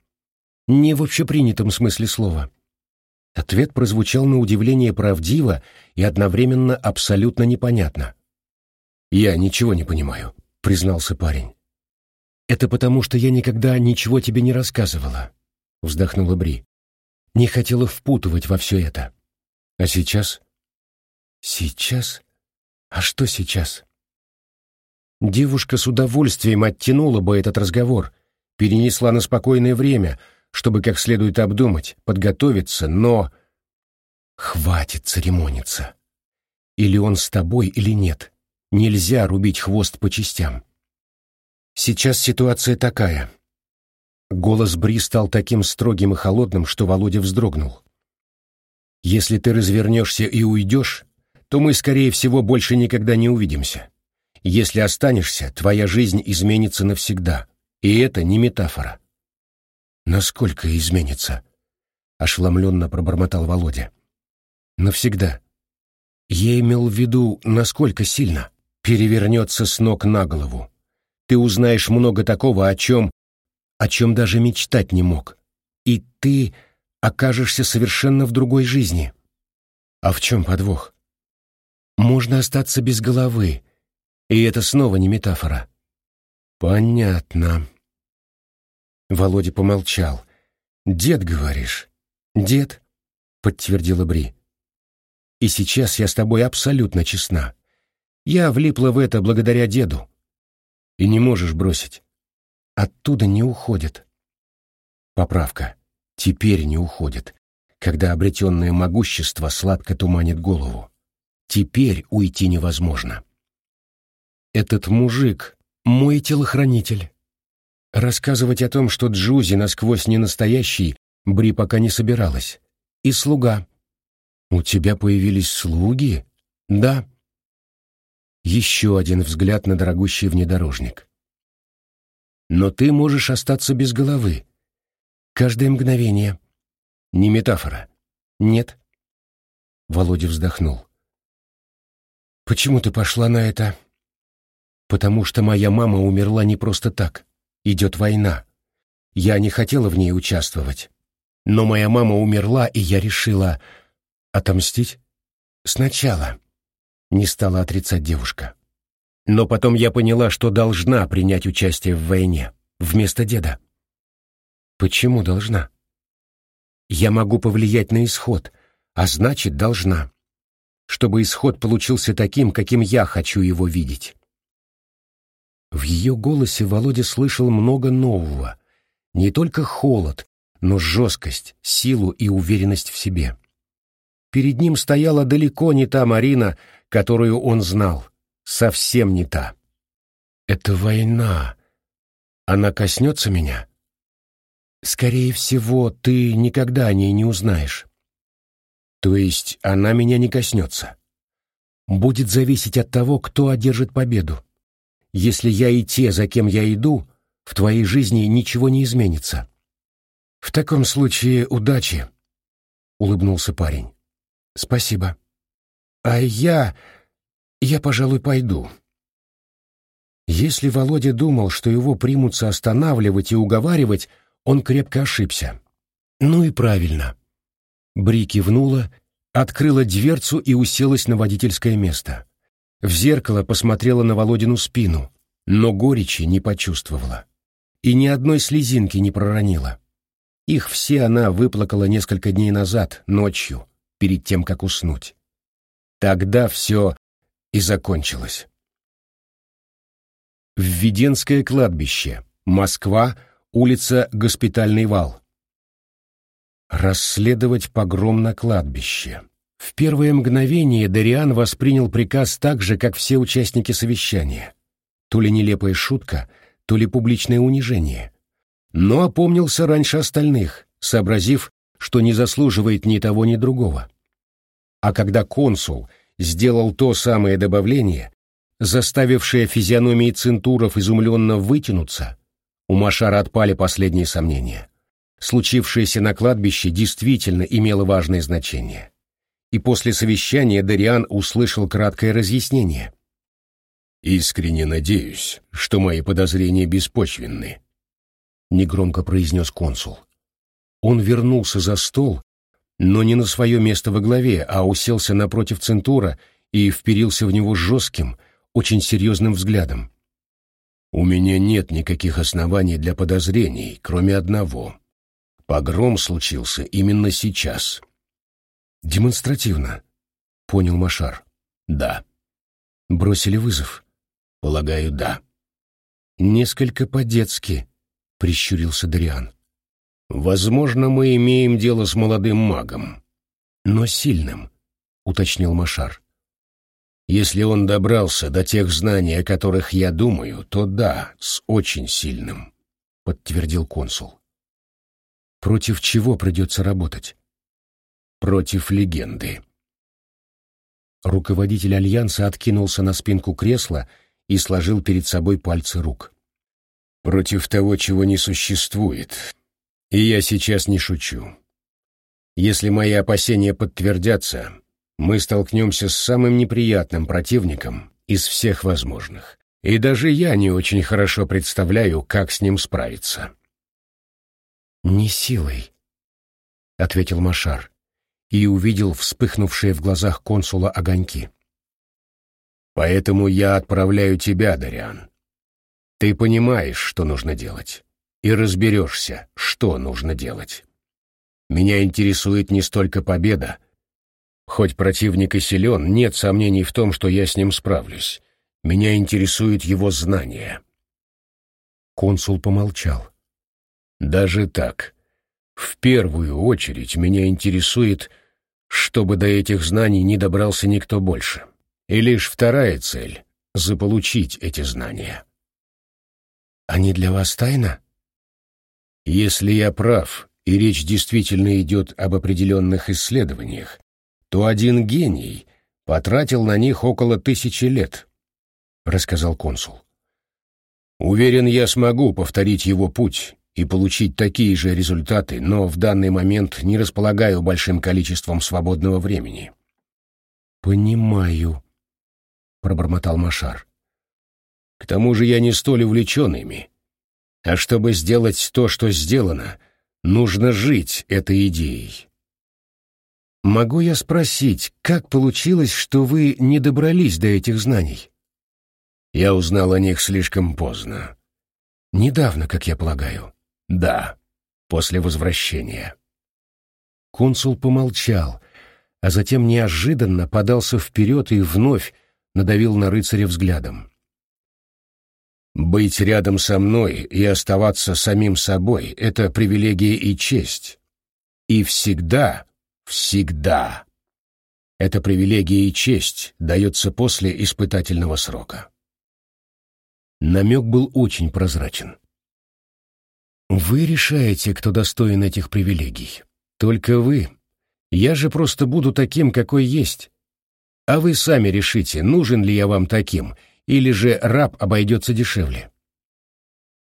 Не в общепринятом смысле слова. Ответ прозвучал на удивление правдиво и одновременно абсолютно непонятно. «Я ничего не понимаю», — признался парень. «Это потому, что я никогда ничего тебе не рассказывала», — вздохнула Бри. «Не хотела впутывать во все это. А сейчас?» «Сейчас? А что сейчас?» Девушка с удовольствием оттянула бы этот разговор, перенесла на спокойное время — чтобы как следует обдумать, подготовиться, но... Хватит церемониться. Или он с тобой, или нет. Нельзя рубить хвост по частям. Сейчас ситуация такая. Голос Бри стал таким строгим и холодным, что Володя вздрогнул. Если ты развернешься и уйдешь, то мы, скорее всего, больше никогда не увидимся. Если останешься, твоя жизнь изменится навсегда. И это не метафора. Насколько изменится? Ошеломленно пробормотал Володя. Навсегда. Я имел в виду, насколько сильно перевернется с ног на голову. Ты узнаешь много такого, о чем... о чем даже мечтать не мог. И ты окажешься совершенно в другой жизни. А в чем подвох? Можно остаться без головы, и это снова не метафора. Понятно. Володя помолчал. «Дед, говоришь?» «Дед», — подтвердила Бри. «И сейчас я с тобой абсолютно честна. Я влипла в это благодаря деду. И не можешь бросить. Оттуда не уходит». Поправка. Теперь не уходит, когда обретенное могущество сладко туманит голову. Теперь уйти невозможно. Этот мужик — мой телохранитель. Рассказывать о том, что Джузи насквозь не настоящий, Бри пока не собиралась. И слуга. «У тебя появились слуги?» «Да». Еще один взгляд на дорогущий внедорожник. «Но ты можешь остаться без головы. Каждое мгновение. Не метафора. Нет». Володя вздохнул. «Почему ты пошла на это?» «Потому что моя мама умерла не просто так. Идет война. Я не хотела в ней участвовать. Но моя мама умерла, и я решила отомстить. Сначала. Не стала отрицать девушка. Но потом я поняла, что должна принять участие в войне. Вместо деда. Почему должна? Я могу повлиять на исход, а значит, должна. Чтобы исход получился таким, каким я хочу его видеть. В ее голосе Володя слышал много нового. Не только холод, но жесткость, силу и уверенность в себе. Перед ним стояла далеко не та Марина, которую он знал. Совсем не та. «Это война. Она коснется меня?» «Скорее всего, ты никогда о ней не узнаешь». «То есть она меня не коснется?» «Будет зависеть от того, кто одержит победу. Если я и те, за кем я иду, в твоей жизни ничего не изменится. В таком случае удачи, — улыбнулся парень. Спасибо. А я... я, пожалуй, пойду. Если Володя думал, что его примутся останавливать и уговаривать, он крепко ошибся. Ну и правильно. Бри кивнула, открыла дверцу и уселась на водительское место. В зеркало посмотрела на Володину спину, но горечи не почувствовала. И ни одной слезинки не проронила. Их все она выплакала несколько дней назад, ночью, перед тем, как уснуть. Тогда все и закончилось. Введенское кладбище, Москва, улица Госпитальный вал. Расследовать погром на кладбище. В первое мгновение Дариан воспринял приказ так же, как все участники совещания. То ли нелепая шутка, то ли публичное унижение. Но опомнился раньше остальных, сообразив, что не заслуживает ни того, ни другого. А когда консул сделал то самое добавление, заставившее физиономии центуров изумленно вытянуться, у Машара отпали последние сомнения. Случившееся на кладбище действительно имело важное значение и после совещания Дариан услышал краткое разъяснение. «Искренне надеюсь, что мои подозрения беспочвенны», — негромко произнес консул. Он вернулся за стол, но не на свое место во главе, а уселся напротив Центура и вперился в него жестким, очень серьезным взглядом. «У меня нет никаких оснований для подозрений, кроме одного. Погром случился именно сейчас, Демонстративно, понял Машар. Да. Бросили вызов. Полагаю, да. Несколько по-детски, прищурился Дариан. Возможно, мы имеем дело с молодым магом, но сильным, уточнил Машар. Если он добрался до тех знаний, о которых я думаю, то да, с очень сильным, подтвердил консул. Против чего придется работать? Против легенды. Руководитель Альянса откинулся на спинку кресла и сложил перед собой пальцы рук. «Против того, чего не существует. И я сейчас не шучу. Если мои опасения подтвердятся, мы столкнемся с самым неприятным противником из всех возможных. И даже я не очень хорошо представляю, как с ним справиться». «Не силой», — ответил Машар и увидел вспыхнувшие в глазах консула огоньки. «Поэтому я отправляю тебя, Дариан. Ты понимаешь, что нужно делать, и разберешься, что нужно делать. Меня интересует не столько победа. Хоть противник и силен, нет сомнений в том, что я с ним справлюсь. Меня интересует его знание». Консул помолчал. «Даже так. В первую очередь меня интересует, чтобы до этих знаний не добрался никто больше. И лишь вторая цель — заполучить эти знания. Они для вас тайна? Если я прав, и речь действительно идет об определенных исследованиях, то один гений потратил на них около тысячи лет, — рассказал консул. Уверен, я смогу повторить его путь и получить такие же результаты, но в данный момент не располагаю большим количеством свободного времени. «Понимаю», — пробормотал Машар. «К тому же я не столь увлечен ими. А чтобы сделать то, что сделано, нужно жить этой идеей». «Могу я спросить, как получилось, что вы не добрались до этих знаний?» «Я узнал о них слишком поздно». «Недавно, как я полагаю». Да, после возвращения. Консул помолчал, а затем неожиданно подался вперед и вновь надавил на рыцаря взглядом. «Быть рядом со мной и оставаться самим собой — это привилегия и честь. И всегда, всегда эта привилегия и честь дается после испытательного срока». Намек был очень прозрачен. Вы решаете, кто достоин этих привилегий. Только вы. Я же просто буду таким, какой есть. А вы сами решите, нужен ли я вам таким, или же раб обойдется дешевле.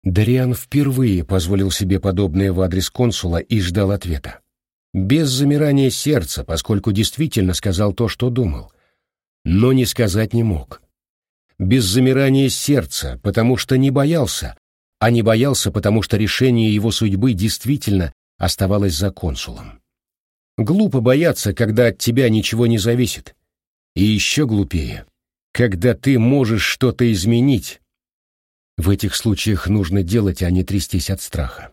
Дариан впервые позволил себе подобное в адрес консула и ждал ответа. Без замирания сердца, поскольку действительно сказал то, что думал. Но не сказать не мог. Без замирания сердца, потому что не боялся, а не боялся, потому что решение его судьбы действительно оставалось за консулом. Глупо бояться, когда от тебя ничего не зависит. И еще глупее, когда ты можешь что-то изменить. В этих случаях нужно делать, а не трястись от страха.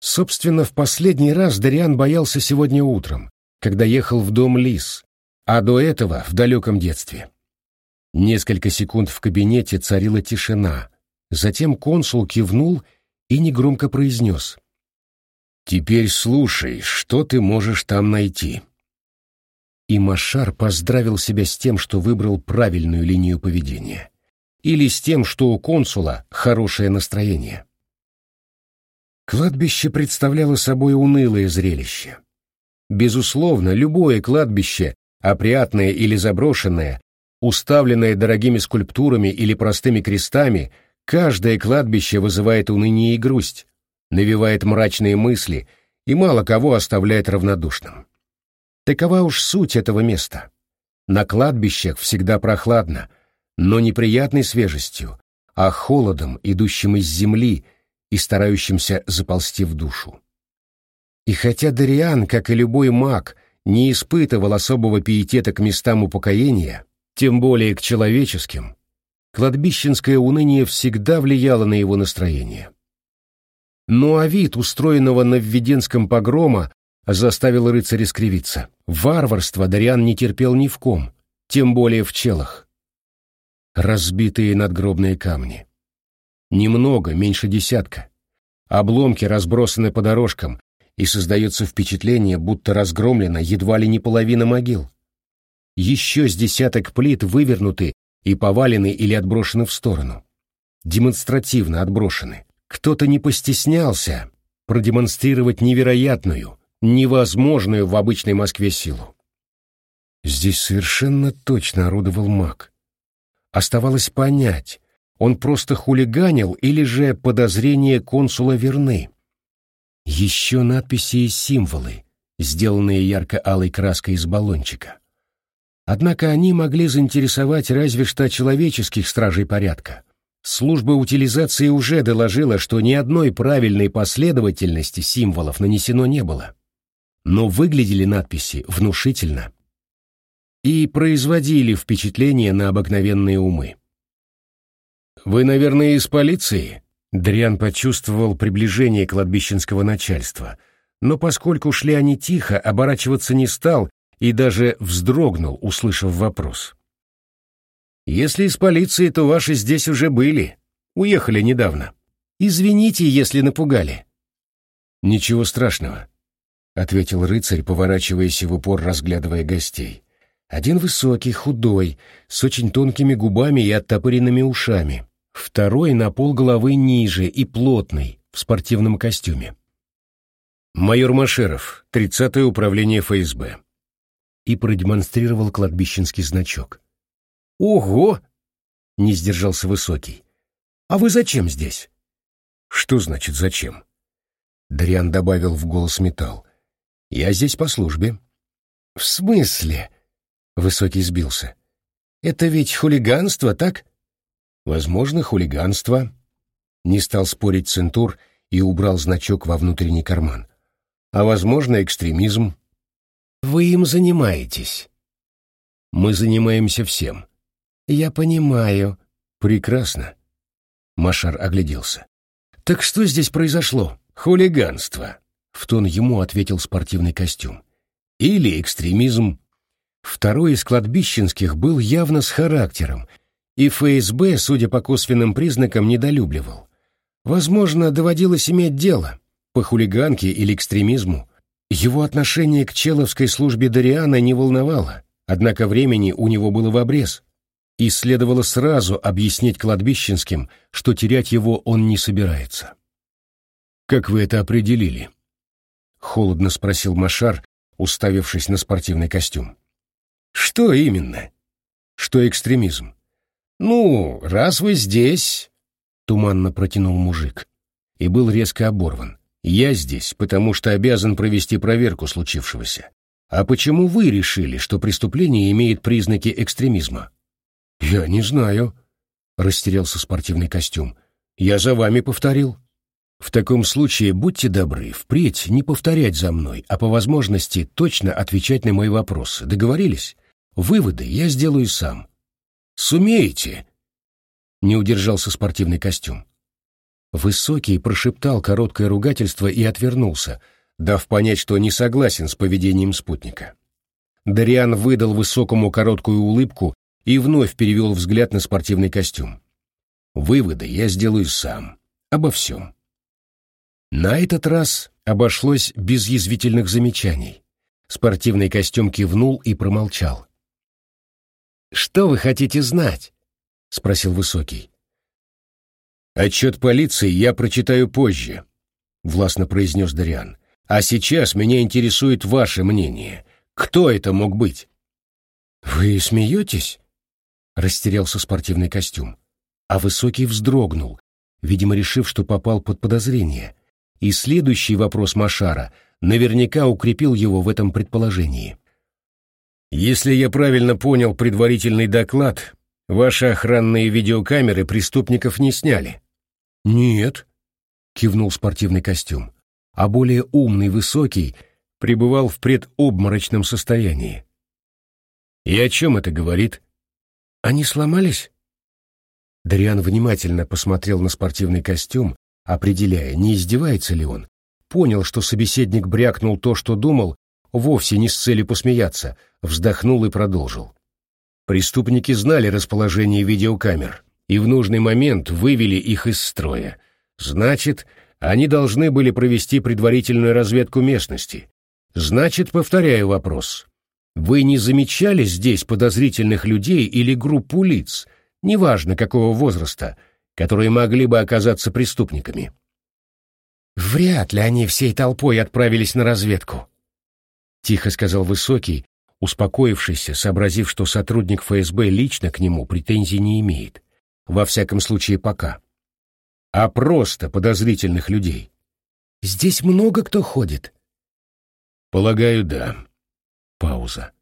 Собственно, в последний раз Дариан боялся сегодня утром, когда ехал в дом Лис, а до этого в далеком детстве. Несколько секунд в кабинете царила тишина, Затем консул кивнул и негромко произнес. «Теперь слушай, что ты можешь там найти?» И Машар поздравил себя с тем, что выбрал правильную линию поведения. Или с тем, что у консула хорошее настроение. Кладбище представляло собой унылое зрелище. Безусловно, любое кладбище, опрятное или заброшенное, уставленное дорогими скульптурами или простыми крестами, Каждое кладбище вызывает уныние и грусть, навевает мрачные мысли и мало кого оставляет равнодушным. Такова уж суть этого места. На кладбищах всегда прохладно, но неприятной свежестью, а холодом, идущим из земли и старающимся заползти в душу. И хотя Дариан, как и любой маг, не испытывал особого пиетета к местам упокоения, тем более к человеческим, кладбищенское уныние всегда влияло на его настроение. Ну а вид устроенного на Введенском погрома заставил рыцаря скривиться. Варварство Дариан не терпел ни в ком, тем более в челах. Разбитые надгробные камни. Немного, меньше десятка. Обломки разбросаны по дорожкам, и создается впечатление, будто разгромлена едва ли не половина могил. Еще с десяток плит вывернуты и повалены или отброшены в сторону. Демонстративно отброшены. Кто-то не постеснялся продемонстрировать невероятную, невозможную в обычной Москве силу. Здесь совершенно точно орудовал маг. Оставалось понять, он просто хулиганил или же подозрения консула верны. Еще надписи и символы, сделанные ярко-алой краской из баллончика. Однако они могли заинтересовать разве что человеческих стражей порядка. Служба утилизации уже доложила, что ни одной правильной последовательности символов нанесено не было. но выглядели надписи внушительно и производили впечатление на обыкновенные умы. «Вы, наверное, из полиции?» Дриан почувствовал приближение кладбищенского начальства, но поскольку шли они тихо, оборачиваться не стал и даже вздрогнул, услышав вопрос. «Если из полиции, то ваши здесь уже были. Уехали недавно. Извините, если напугали». «Ничего страшного», — ответил рыцарь, поворачиваясь в упор, разглядывая гостей. Один высокий, худой, с очень тонкими губами и оттопыренными ушами. Второй на пол головы ниже и плотный, в спортивном костюме. «Майор Машеров, 30-е управление ФСБ». И продемонстрировал кладбищенский значок. «Ого!» — не сдержался Высокий. «А вы зачем здесь?» «Что значит «зачем»?» Дриан добавил в голос металл. «Я здесь по службе». «В смысле?» — Высокий сбился. «Это ведь хулиганство, так?» «Возможно, хулиганство». Не стал спорить Центур и убрал значок во внутренний карман. «А возможно, экстремизм». «Вы им занимаетесь?» «Мы занимаемся всем». «Я понимаю». «Прекрасно». Машар огляделся. «Так что здесь произошло?» «Хулиганство», — в тон ему ответил спортивный костюм. «Или экстремизм». Второй из кладбищенских был явно с характером, и ФСБ, судя по косвенным признакам, недолюбливал. Возможно, доводилось иметь дело, по хулиганке или экстремизму. Его отношение к человской службе Дариана не волновало, однако времени у него было в обрез, и следовало сразу объяснить кладбищенским, что терять его он не собирается. «Как вы это определили?» — холодно спросил Машар, уставившись на спортивный костюм. «Что именно?» «Что экстремизм?» «Ну, раз вы здесь...» — туманно протянул мужик. И был резко оборван. «Я здесь, потому что обязан провести проверку случившегося. А почему вы решили, что преступление имеет признаки экстремизма?» «Я не знаю», — растерялся спортивный костюм. «Я за вами повторил». В таком случае будьте добры, впредь не повторять за мной, а по возможности точно отвечать на мои вопросы. Договорились? Выводы я сделаю сам. Сумеете? Не удержался спортивный костюм. Высокий прошептал короткое ругательство и отвернулся, дав понять, что не согласен с поведением спутника. Дариан выдал Высокому короткую улыбку и вновь перевел взгляд на спортивный костюм. «Выводы я сделаю сам. Обо всем. На этот раз обошлось без язвительных замечаний. Спортивный костюм кивнул и промолчал. «Что вы хотите знать?» — спросил Высокий. «Отчет полиции я прочитаю позже», — властно произнес Дариан. «А сейчас меня интересует ваше мнение. Кто это мог быть?» «Вы смеетесь?» — растерялся спортивный костюм. А Высокий вздрогнул, видимо, решив, что попал под подозрение — и следующий вопрос Машара наверняка укрепил его в этом предположении. «Если я правильно понял предварительный доклад, ваши охранные видеокамеры преступников не сняли?» «Нет», — кивнул спортивный костюм, а более умный, высокий, пребывал в предобморочном состоянии. «И о чем это говорит?» «Они сломались?» Дариан внимательно посмотрел на спортивный костюм, определяя, не издевается ли он, понял, что собеседник брякнул то, что думал, вовсе не с целью посмеяться, вздохнул и продолжил. Преступники знали расположение видеокамер и в нужный момент вывели их из строя. Значит, они должны были провести предварительную разведку местности. Значит, повторяю вопрос. Вы не замечали здесь подозрительных людей или группу лиц, неважно какого возраста, которые могли бы оказаться преступниками. «Вряд ли они всей толпой отправились на разведку», — тихо сказал Высокий, успокоившийся, сообразив, что сотрудник ФСБ лично к нему претензий не имеет, во всяком случае пока, а просто подозрительных людей. «Здесь много кто ходит?» «Полагаю, да». Пауза.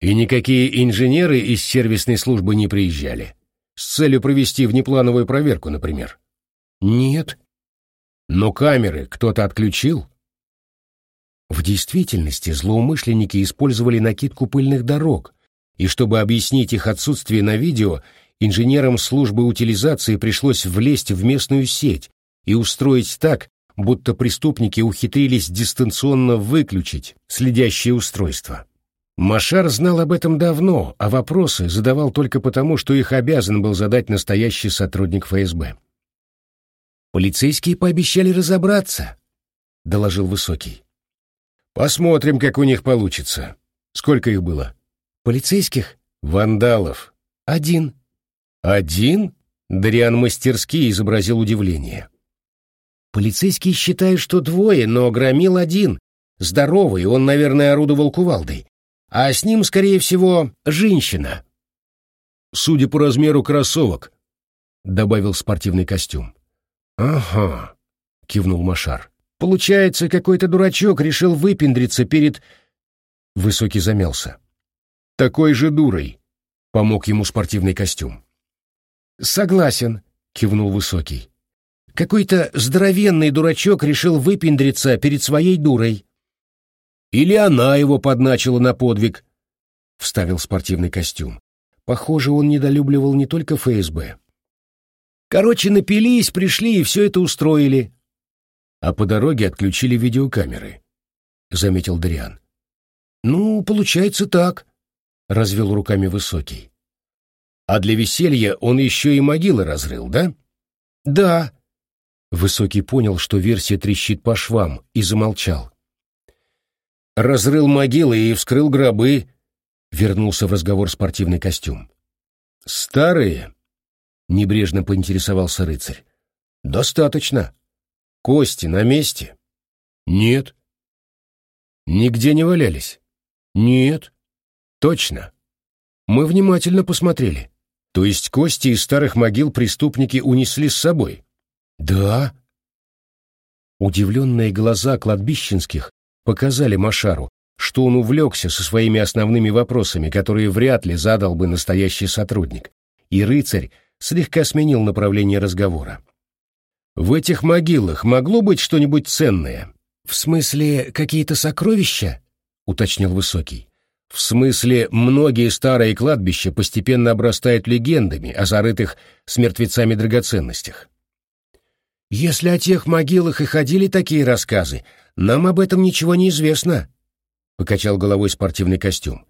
«И никакие инженеры из сервисной службы не приезжали?» С целью провести внеплановую проверку, например? Нет. Но камеры кто-то отключил? В действительности злоумышленники использовали накидку пыльных дорог, и чтобы объяснить их отсутствие на видео, инженерам службы утилизации пришлось влезть в местную сеть и устроить так, будто преступники ухитрились дистанционно выключить следящее устройство. Машар знал об этом давно, а вопросы задавал только потому, что их обязан был задать настоящий сотрудник ФСБ. «Полицейские пообещали разобраться», — доложил Высокий. «Посмотрим, как у них получится. Сколько их было?» «Полицейских?» «Вандалов». «Один». «Один?» — Дриан мастерски изобразил удивление. «Полицейские считают, что двое, но громил один. Здоровый, он, наверное, орудовал кувалдой а с ним, скорее всего, женщина. Судя по размеру кроссовок, добавил спортивный костюм. Ага, кивнул Машар. Получается, какой-то дурачок решил выпендриться перед... Высокий замялся. Такой же дурой, помог ему спортивный костюм. Согласен, кивнул Высокий. Какой-то здоровенный дурачок решил выпендриться перед своей дурой. Или она его подначила на подвиг, — вставил спортивный костюм. Похоже, он недолюбливал не только ФСБ. Короче, напились, пришли и все это устроили. А по дороге отключили видеокамеры, — заметил Дриан. Ну, получается так, — развел руками Высокий. А для веселья он еще и могилы разрыл, да? Да. Высокий понял, что версия трещит по швам, и замолчал разрыл могилы и вскрыл гробы, вернулся в разговор спортивный костюм. Старые? Небрежно поинтересовался рыцарь. Достаточно. Кости на месте? Нет. Нигде не валялись? Нет. Точно. Мы внимательно посмотрели. То есть кости из старых могил преступники унесли с собой? Да. Удивленные глаза кладбищенских показали Машару, что он увлекся со своими основными вопросами, которые вряд ли задал бы настоящий сотрудник, и рыцарь слегка сменил направление разговора. «В этих могилах могло быть что-нибудь ценное?» «В смысле, какие-то сокровища?» — уточнил Высокий. «В смысле, многие старые кладбища постепенно обрастают легендами о зарытых с мертвецами драгоценностях». «Если о тех могилах и ходили такие рассказы, нам об этом ничего не известно», — покачал головой спортивный костюм.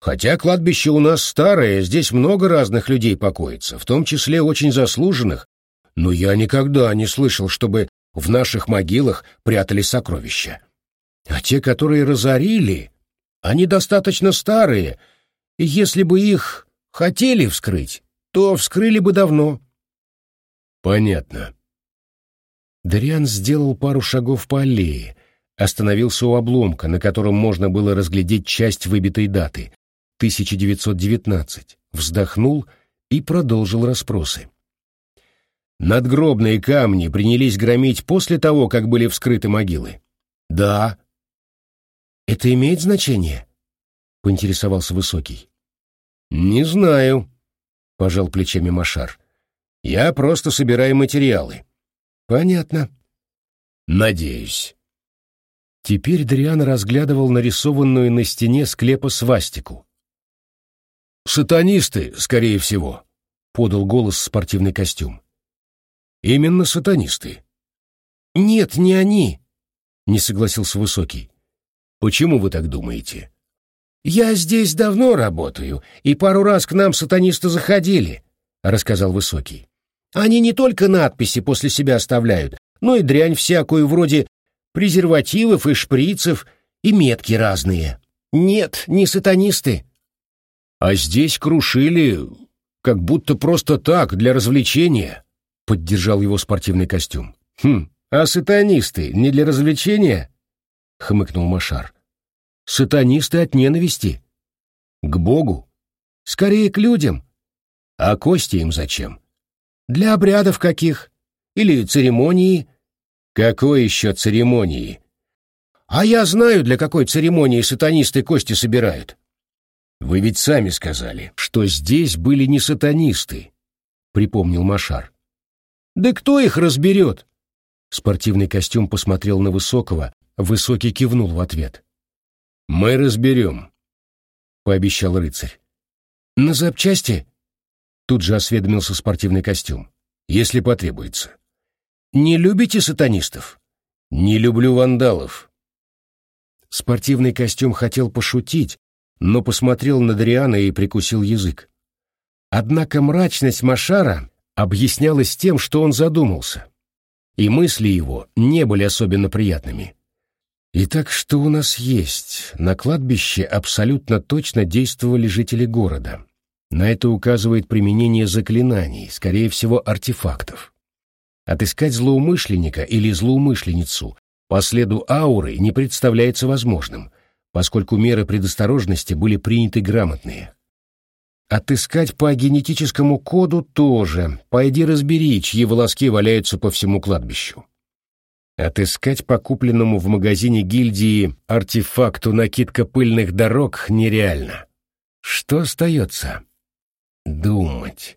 «Хотя кладбище у нас старое, здесь много разных людей покоится, в том числе очень заслуженных, но я никогда не слышал, чтобы в наших могилах прятали сокровища. А те, которые разорили, они достаточно старые, и если бы их хотели вскрыть, то вскрыли бы давно». «Понятно», Дариан сделал пару шагов по аллее, остановился у обломка, на котором можно было разглядеть часть выбитой даты — 1919, вздохнул и продолжил расспросы. Надгробные камни принялись громить после того, как были вскрыты могилы? Да. Это имеет значение? Поинтересовался Высокий. Не знаю, пожал плечами Машар. Я просто собираю материалы. Понятно. Надеюсь. Теперь Дриан разглядывал нарисованную на стене склепа свастику. «Сатанисты, скорее всего», — подал голос спортивный костюм. «Именно сатанисты». «Нет, не они», — не согласился Высокий. «Почему вы так думаете?» «Я здесь давно работаю, и пару раз к нам сатанисты заходили», — рассказал Высокий. Они не только надписи после себя оставляют, но и дрянь всякую, вроде презервативов и шприцев, и метки разные. Нет, не сатанисты. А здесь крушили, как будто просто так, для развлечения, — поддержал его спортивный костюм. Хм, а сатанисты не для развлечения? — хмыкнул Машар. Сатанисты от ненависти. К Богу. Скорее к людям. А кости им зачем? — для обрядов каких? Или церемонии? Какой еще церемонии? А я знаю, для какой церемонии сатанисты кости собирают. Вы ведь сами сказали, что здесь были не сатанисты, припомнил Машар. Да кто их разберет? Спортивный костюм посмотрел на Высокого, Высокий кивнул в ответ. «Мы разберем», — пообещал рыцарь. «На запчасти?» Тут же осведомился спортивный костюм. «Если потребуется». «Не любите сатанистов?» «Не люблю вандалов». Спортивный костюм хотел пошутить, но посмотрел на Дриана и прикусил язык. Однако мрачность Машара объяснялась тем, что он задумался, и мысли его не были особенно приятными. Итак, что у нас есть? На кладбище абсолютно точно действовали жители города. На это указывает применение заклинаний, скорее всего, артефактов. Отыскать злоумышленника или злоумышленницу по следу ауры не представляется возможным, поскольку меры предосторожности были приняты грамотные. Отыскать по генетическому коду тоже. Пойди разбери, чьи волоски валяются по всему кладбищу. Отыскать по купленному в магазине гильдии артефакту накидка пыльных дорог нереально. Что остается? Думать.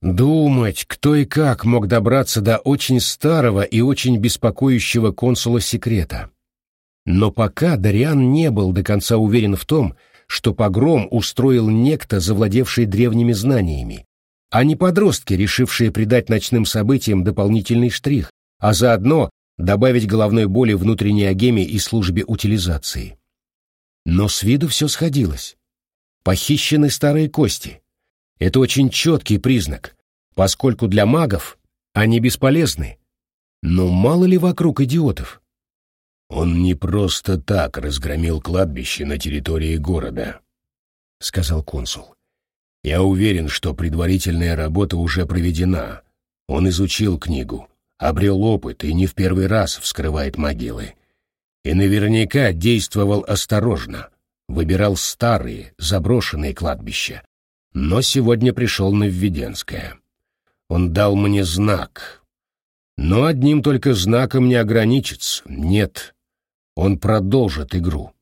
Думать, кто и как мог добраться до очень старого и очень беспокоящего консула секрета. Но пока Дариан не был до конца уверен в том, что погром устроил некто, завладевший древними знаниями, а не подростки, решившие придать ночным событиям дополнительный штрих, а заодно добавить головной боли внутренней агеме и службе утилизации. Но с виду все сходилось. Похищены старые кости. Это очень четкий признак, поскольку для магов они бесполезны. Но мало ли вокруг идиотов? «Он не просто так разгромил кладбище на территории города», — сказал консул. «Я уверен, что предварительная работа уже проведена. Он изучил книгу, обрел опыт и не в первый раз вскрывает могилы. И наверняка действовал осторожно, выбирал старые, заброшенные кладбища. Но сегодня пришел на Введенское. Он дал мне знак. Но одним только знаком не ограничится. Нет, он продолжит игру.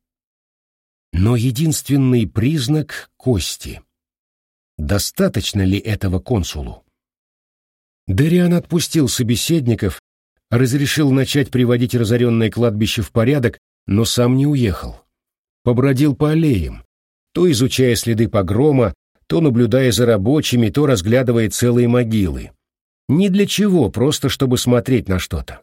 Но единственный признак — кости. Достаточно ли этого консулу? Дериан отпустил собеседников, разрешил начать приводить разоренное кладбище в порядок, но сам не уехал. Побродил по аллеям, то изучая следы погрома, то наблюдая за рабочими, то разглядывая целые могилы. Ни для чего, просто чтобы смотреть на что-то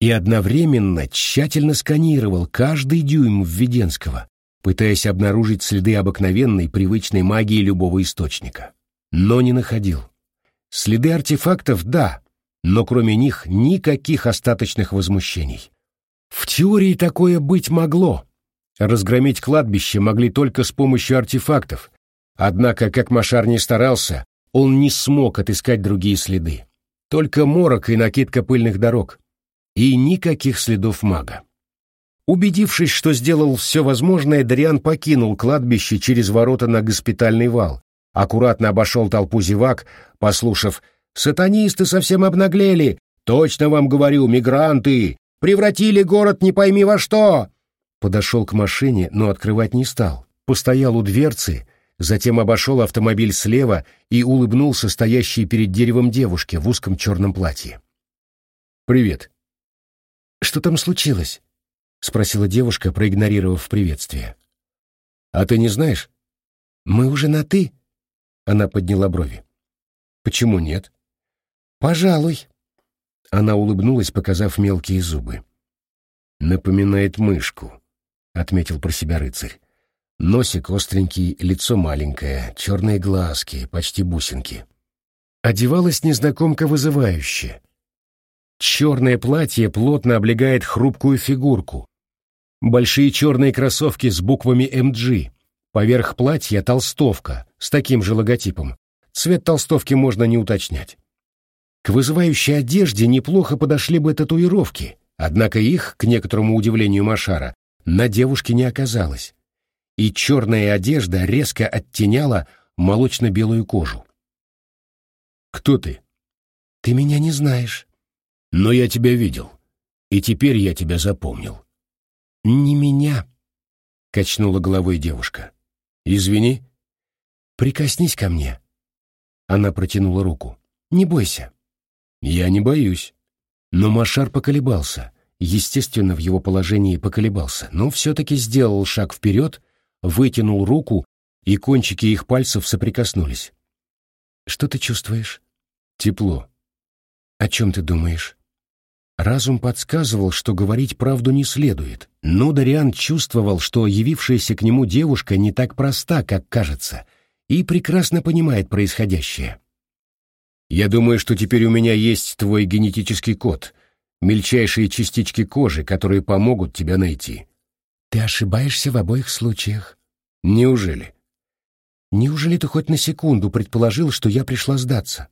и одновременно тщательно сканировал каждый дюйм Введенского, пытаясь обнаружить следы обыкновенной привычной магии любого источника. Но не находил. Следы артефактов — да, но кроме них никаких остаточных возмущений. В теории такое быть могло. Разгромить кладбище могли только с помощью артефактов, однако, как Машар не старался, он не смог отыскать другие следы. Только морок и накидка пыльных дорог и никаких следов мага. Убедившись, что сделал все возможное, Дариан покинул кладбище через ворота на госпитальный вал, аккуратно обошел толпу зевак, послушав «Сатанисты совсем обнаглели! Точно вам говорю, мигранты! Превратили город не пойми во что!» Подошел к машине, но открывать не стал. Постоял у дверцы, затем обошел автомобиль слева и улыбнулся стоящей перед деревом девушке в узком черном платье. «Привет», «Что там случилось?» — спросила девушка, проигнорировав приветствие. «А ты не знаешь?» «Мы уже на «ты»?» Она подняла брови. «Почему нет?» «Пожалуй». Она улыбнулась, показав мелкие зубы. «Напоминает мышку», — отметил про себя рыцарь. Носик остренький, лицо маленькое, черные глазки, почти бусинки. Одевалась незнакомка вызывающе, Черное платье плотно облегает хрупкую фигурку. Большие черные кроссовки с буквами «МГ». Поверх платья толстовка с таким же логотипом. Цвет толстовки можно не уточнять. К вызывающей одежде неплохо подошли бы татуировки, однако их, к некоторому удивлению Машара, на девушке не оказалось. И черная одежда резко оттеняла молочно-белую кожу. «Кто ты?» «Ты меня не знаешь». Но я тебя видел, и теперь я тебя запомнил. Не меня, качнула головой девушка. Извини. Прикоснись ко мне. Она протянула руку. Не бойся. Я не боюсь. Но Машар поколебался, естественно, в его положении поколебался, но все-таки сделал шаг вперед, вытянул руку, и кончики их пальцев соприкоснулись. «Что ты чувствуешь?» «Тепло». «О чем ты думаешь?» Разум подсказывал, что говорить правду не следует, но Дариан чувствовал, что явившаяся к нему девушка не так проста, как кажется, и прекрасно понимает происходящее. «Я думаю, что теперь у меня есть твой генетический код, мельчайшие частички кожи, которые помогут тебя найти». «Ты ошибаешься в обоих случаях». «Неужели?» «Неужели ты хоть на секунду предположил, что я пришла сдаться?»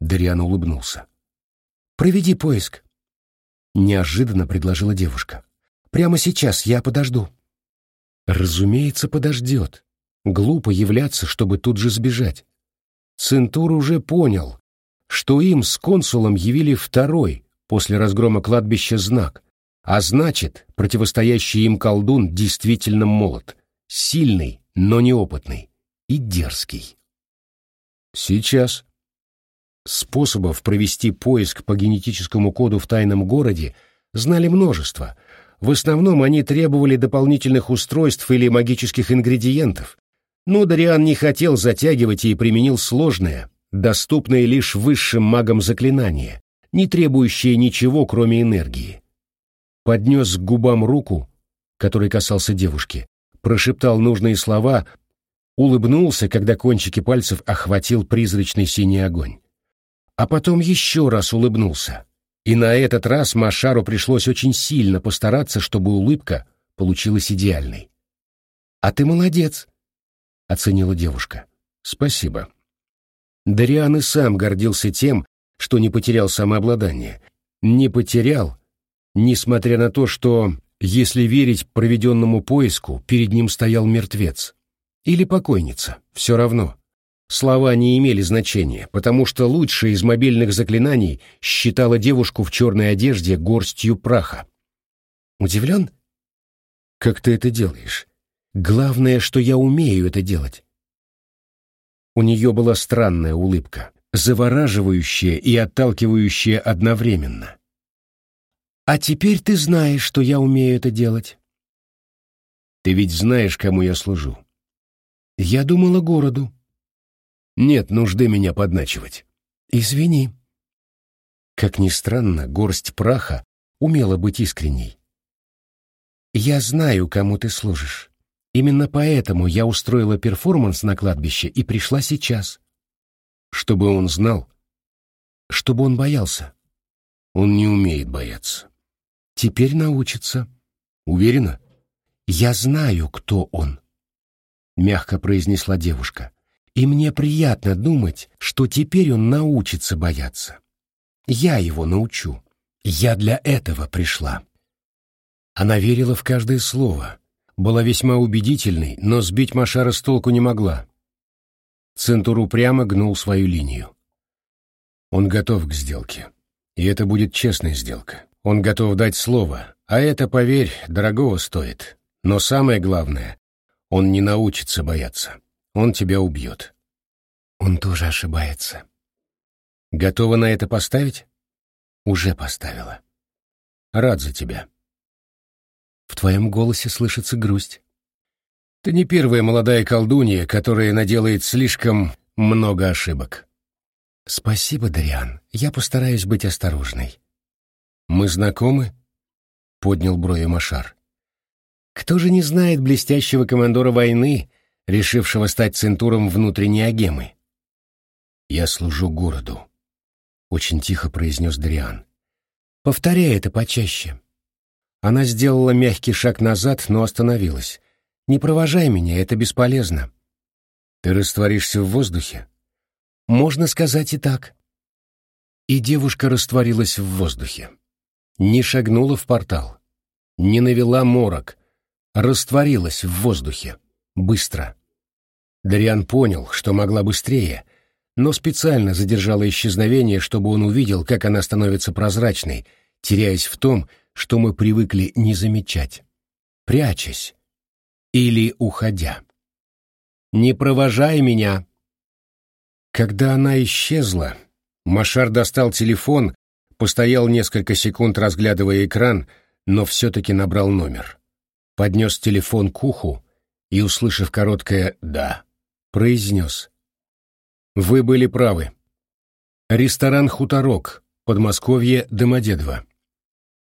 Дариан улыбнулся. Проведи поиск. Неожиданно предложила девушка. Прямо сейчас я подожду. Разумеется, подождет. Глупо являться, чтобы тут же сбежать. Центур уже понял, что им с консулом явили второй после разгрома кладбища знак, а значит, противостоящий им колдун действительно молод, сильный, но неопытный и дерзкий. «Сейчас», Способов провести поиск по генетическому коду в тайном городе знали множество. В основном они требовали дополнительных устройств или магических ингредиентов. Но Дариан не хотел затягивать и применил сложное, доступное лишь высшим магам заклинание, не требующее ничего, кроме энергии. Поднес к губам руку, который касался девушки, прошептал нужные слова, улыбнулся, когда кончики пальцев охватил призрачный синий огонь а потом еще раз улыбнулся. И на этот раз Машару пришлось очень сильно постараться, чтобы улыбка получилась идеальной. «А ты молодец», — оценила девушка. «Спасибо». Дариан и сам гордился тем, что не потерял самообладание. Не потерял, несмотря на то, что, если верить проведенному поиску, перед ним стоял мертвец. Или покойница, все равно. Слова не имели значения, потому что лучшее из мобильных заклинаний считало девушку в черной одежде горстью праха. «Удивлен?» «Как ты это делаешь? Главное, что я умею это делать». У нее была странная улыбка, завораживающая и отталкивающая одновременно. «А теперь ты знаешь, что я умею это делать». «Ты ведь знаешь, кому я служу». «Я думала городу», нет нужды меня подначивать. Извини. Как ни странно, горсть праха умела быть искренней. Я знаю, кому ты служишь. Именно поэтому я устроила перформанс на кладбище и пришла сейчас. Чтобы он знал. Чтобы он боялся. Он не умеет бояться. Теперь научится. Уверена? Я знаю, кто он. Мягко произнесла девушка. И мне приятно думать, что теперь он научится бояться. Я его научу. Я для этого пришла. Она верила в каждое слово, была весьма убедительной, но сбить Машара с толку не могла. Центур упрямо гнул свою линию. Он готов к сделке. И это будет честная сделка. Он готов дать слово, а это, поверь, дорогого стоит. Но самое главное, он не научится бояться. Он тебя убьет. Он тоже ошибается. Готова на это поставить? Уже поставила. Рад за тебя. В твоем голосе слышится грусть. Ты не первая молодая колдунья, которая наделает слишком много ошибок. Спасибо, Дариан. Я постараюсь быть осторожной. Мы знакомы? Поднял брови Машар. Кто же не знает блестящего командора войны, решившего стать центуром внутренней агемы. «Я служу городу», — очень тихо произнес Дриан. «Повторяй это почаще». Она сделала мягкий шаг назад, но остановилась. «Не провожай меня, это бесполезно». «Ты растворишься в воздухе?» «Можно сказать и так». И девушка растворилась в воздухе. Не шагнула в портал, не навела морок, растворилась в воздухе. Быстро. Дариан понял, что могла быстрее, но специально задержала исчезновение, чтобы он увидел, как она становится прозрачной, теряясь в том, что мы привыкли не замечать, прячась или уходя. «Не провожай меня!» Когда она исчезла, Машар достал телефон, Постоял несколько секунд, разглядывая экран, но все-таки набрал номер. Поднес телефон к уху и, услышав короткое «да», произнес. «Вы были правы. Ресторан «Хуторок», Подмосковье, Домодедово».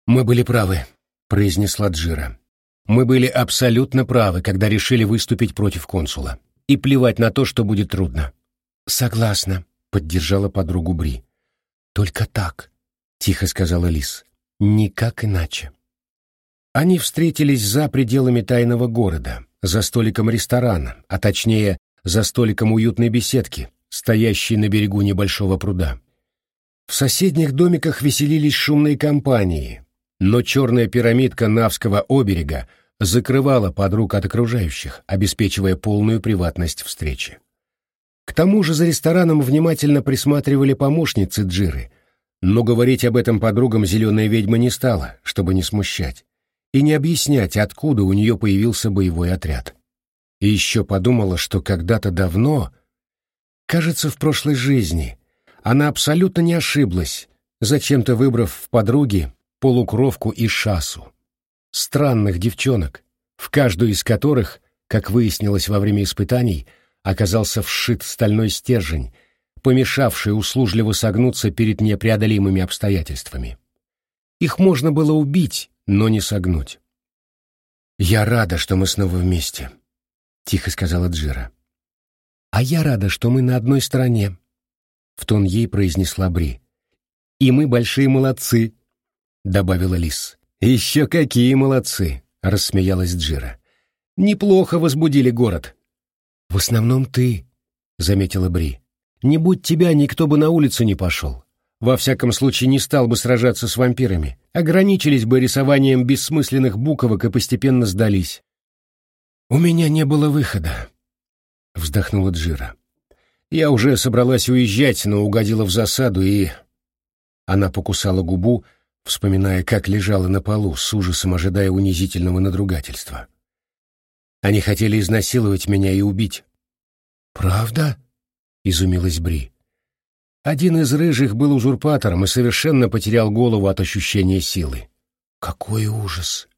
«Мы были правы», — произнесла Джира. «Мы были абсолютно правы, когда решили выступить против консула. И плевать на то, что будет трудно». «Согласна», — поддержала подругу Бри. «Только так», — тихо сказала Лис. «Никак иначе». Они встретились за пределами тайного города, за столиком ресторана, а точнее, за столиком уютной беседки, стоящей на берегу небольшого пруда. В соседних домиках веселились шумные компании, но черная пирамидка Навского оберега закрывала подруг от окружающих, обеспечивая полную приватность встречи. К тому же за рестораном внимательно присматривали помощницы Джиры, но говорить об этом подругам зеленая ведьма не стала, чтобы не смущать, и не объяснять, откуда у нее появился боевой отряд. И еще подумала, что когда-то давно, кажется, в прошлой жизни, она абсолютно не ошиблась, зачем-то выбрав в подруги полукровку и шасу странных девчонок, в каждую из которых, как выяснилось во время испытаний, оказался вшит стальной стержень, помешавший услужливо согнуться перед непреодолимыми обстоятельствами. Их можно было убить, но не согнуть. «Я рада, что мы снова вместе», — тихо сказала Джира. «А я рада, что мы на одной стороне», — в тон ей произнесла Бри. «И мы большие молодцы», — добавила Лис. «Еще какие молодцы!» — рассмеялась Джира. «Неплохо возбудили город». «В основном ты», — заметила Бри. «Не будь тебя, никто бы на улицу не пошел. Во всяком случае, не стал бы сражаться с вампирами. Ограничились бы рисованием бессмысленных буквок и постепенно сдались». «У меня не было выхода», — вздохнула Джира. «Я уже собралась уезжать, но угодила в засаду и...» Она покусала губу, — вспоминая, как лежала на полу, с ужасом ожидая унизительного надругательства. Они хотели изнасиловать меня и убить. «Правда?» — изумилась Бри. Один из рыжих был узурпатором и совершенно потерял голову от ощущения силы. «Какой ужас!»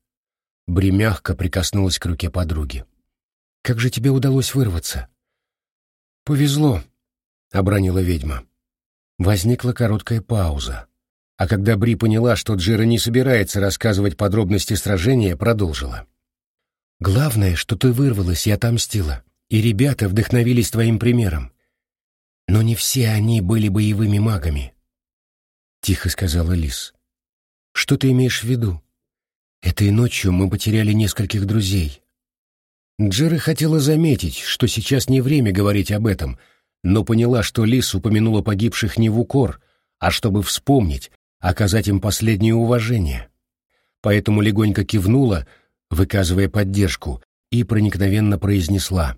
Бри мягко прикоснулась к руке подруги. «Как же тебе удалось вырваться?» «Повезло», — обронила ведьма. Возникла короткая пауза. А когда Бри поняла, что Джира не собирается рассказывать подробности сражения, продолжила. «Главное, что ты вырвалась и отомстила, и ребята вдохновились твоим примером. Но не все они были боевыми магами», — тихо сказала Лис. «Что ты имеешь в виду? Этой ночью мы потеряли нескольких друзей». Джира хотела заметить, что сейчас не время говорить об этом, но поняла, что Лис упомянула погибших не в укор, а чтобы вспомнить, оказать им последнее уважение. Поэтому легонько кивнула, выказывая поддержку, и проникновенно произнесла.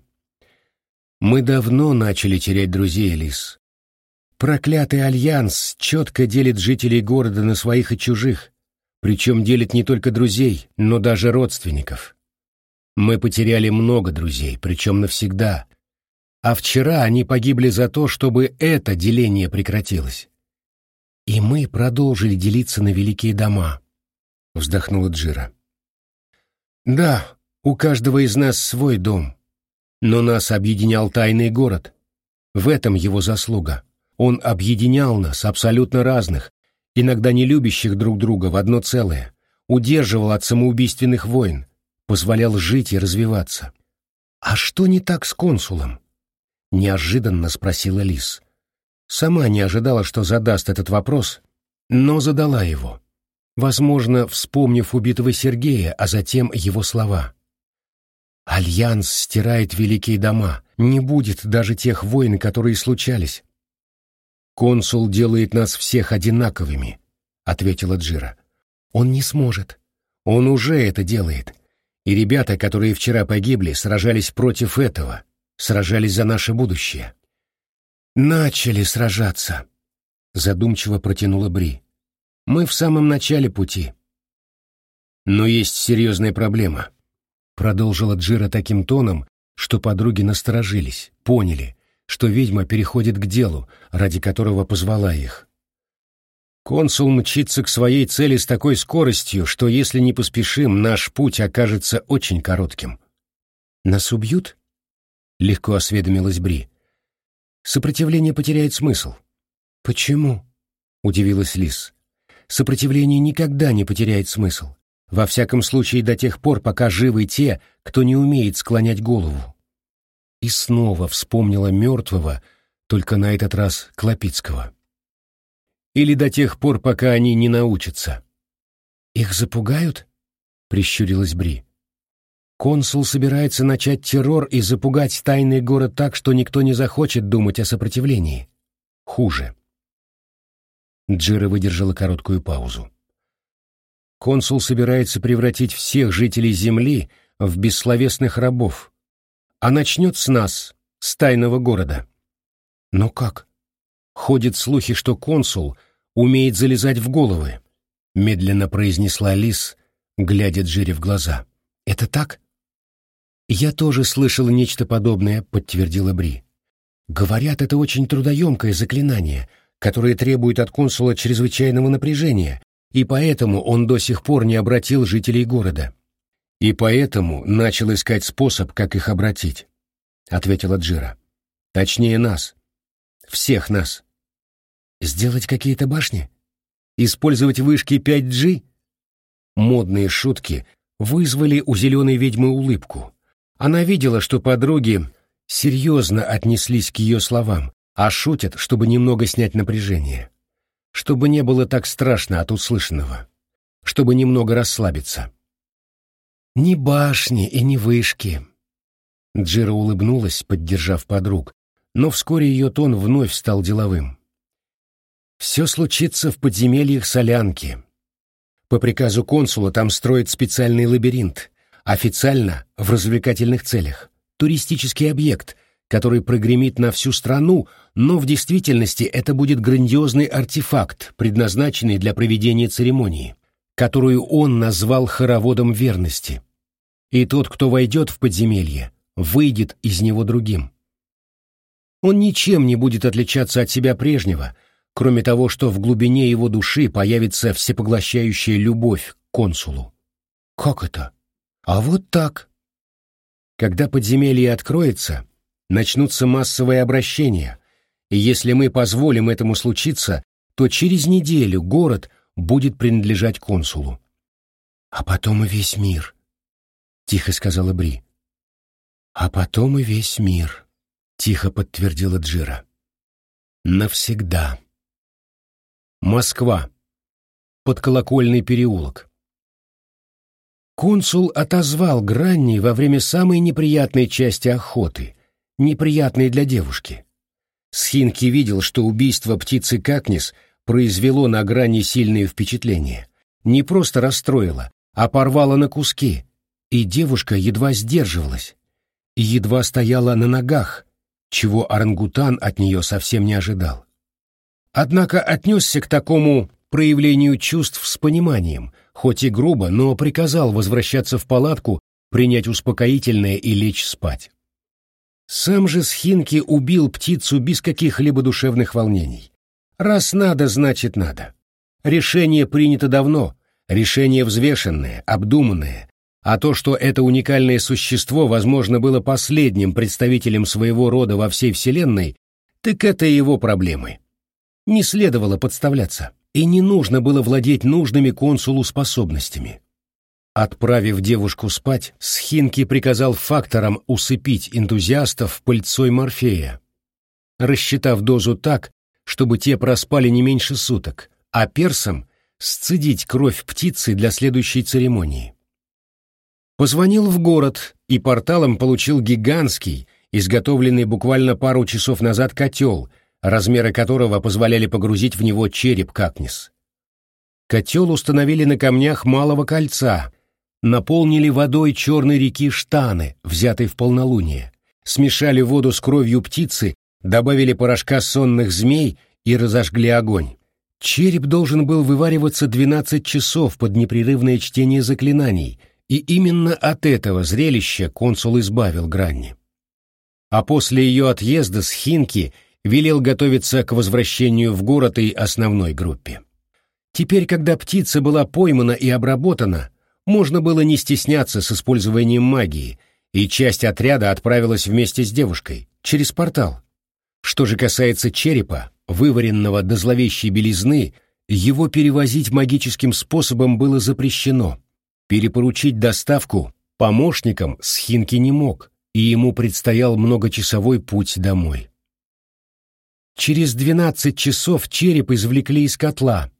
«Мы давно начали терять друзей, Лис. Проклятый альянс четко делит жителей города на своих и чужих, причем делит не только друзей, но даже родственников. Мы потеряли много друзей, причем навсегда. А вчера они погибли за то, чтобы это деление прекратилось. «И мы продолжили делиться на великие дома», — вздохнула Джира. «Да, у каждого из нас свой дом, но нас объединял тайный город. В этом его заслуга. Он объединял нас, абсолютно разных, иногда не любящих друг друга, в одно целое, удерживал от самоубийственных войн, позволял жить и развиваться. «А что не так с консулом?» — неожиданно спросила Лис. Сама не ожидала, что задаст этот вопрос, но задала его, возможно, вспомнив убитого Сергея, а затем его слова. «Альянс стирает великие дома, не будет даже тех войн, которые случались». «Консул делает нас всех одинаковыми», — ответила Джира. «Он не сможет. Он уже это делает. И ребята, которые вчера погибли, сражались против этого, сражались за наше будущее». «Начали сражаться», — задумчиво протянула Бри. «Мы в самом начале пути». «Но есть серьезная проблема», — продолжила Джира таким тоном, что подруги насторожились, поняли, что ведьма переходит к делу, ради которого позвала их. Консул мчится к своей цели с такой скоростью, что если не поспешим, наш путь окажется очень коротким. Нас убьют? Легко осведомилась Бри. Сопротивление потеряет смысл. Почему? Удивилась Лис. Сопротивление никогда не потеряет смысл. Во всяком случае до тех пор, пока живы те, кто не умеет склонять голову. И снова вспомнила мертвого, только на этот раз Клопицкого или до тех пор, пока они не научатся. «Их запугают?» — прищурилась Бри. «Консул собирается начать террор и запугать тайный город так, что никто не захочет думать о сопротивлении. Хуже». Джира выдержала короткую паузу. «Консул собирается превратить всех жителей Земли в бессловесных рабов, а начнет с нас, с тайного города». «Но как?» Ходят слухи, что консул умеет залезать в головы, медленно произнесла Лис, глядя Джире в глаза. Это так? Я тоже слышала нечто подобное, подтвердила Бри. Говорят, это очень трудоемкое заклинание, которое требует от консула чрезвычайного напряжения, и поэтому он до сих пор не обратил жителей города. И поэтому начал искать способ, как их обратить, ответила Джира. Точнее нас. Всех нас. Сделать какие-то башни? Использовать вышки 5G? Модные шутки вызвали у зеленой ведьмы улыбку. Она видела, что подруги серьезно отнеслись к ее словам, а шутят, чтобы немного снять напряжение. Чтобы не было так страшно от услышанного. Чтобы немного расслабиться. «Ни башни и ни вышки», Джира улыбнулась, поддержав подруг, но вскоре ее тон вновь стал деловым. Все случится в подземельях Солянки. По приказу консула там строят специальный лабиринт, официально в развлекательных целях, туристический объект, который прогремит на всю страну, но в действительности это будет грандиозный артефакт, предназначенный для проведения церемонии, которую он назвал хороводом верности. И тот, кто войдет в подземелье, выйдет из него другим. Он ничем не будет отличаться от себя прежнего, кроме того, что в глубине его души появится всепоглощающая любовь к консулу. Как это? А вот так. Когда подземелье откроется, начнутся массовые обращения, и если мы позволим этому случиться, то через неделю город будет принадлежать консулу. А потом и весь мир, — тихо сказала Бри. А потом и весь мир. — тихо подтвердила Джира. «Навсегда». Москва. Подколокольный переулок. Консул отозвал Гранни во время самой неприятной части охоты, неприятной для девушки. Схинки видел, что убийство птицы Какнис произвело на Гранни сильное впечатление. Не просто расстроило, а порвало на куски, и девушка едва сдерживалась, едва стояла на ногах, чего орангутан от нее совсем не ожидал. Однако отнесся к такому проявлению чувств с пониманием, хоть и грубо, но приказал возвращаться в палатку, принять успокоительное и лечь спать. Сам же Схинки убил птицу без каких-либо душевных волнений. Раз надо, значит надо. Решение принято давно, решение взвешенное, обдуманное, а то, что это уникальное существо, возможно, было последним представителем своего рода во всей Вселенной, так это его проблемы. Не следовало подставляться, и не нужно было владеть нужными консулу способностями. Отправив девушку спать, Схинки приказал факторам усыпить энтузиастов пыльцой морфея, рассчитав дозу так, чтобы те проспали не меньше суток, а персам сцедить кровь птицы для следующей церемонии. Позвонил в город и порталом получил гигантский, изготовленный буквально пару часов назад котел, размеры которого позволяли погрузить в него череп Какнис. Котел установили на камнях малого кольца, наполнили водой черной реки Штаны, взятой в полнолуние, смешали воду с кровью птицы, добавили порошка сонных змей и разожгли огонь. Череп должен был вывариваться 12 часов под непрерывное чтение заклинаний — и именно от этого зрелища консул избавил Гранни. А после ее отъезда с Хинки велел готовиться к возвращению в город и основной группе. Теперь, когда птица была поймана и обработана, можно было не стесняться с использованием магии, и часть отряда отправилась вместе с девушкой, через портал. Что же касается черепа, вываренного до зловещей белизны, его перевозить магическим способом было запрещено. Перепоручить доставку помощникам Схинки не мог, и ему предстоял многочасовой путь домой. Через двенадцать часов череп извлекли из котла.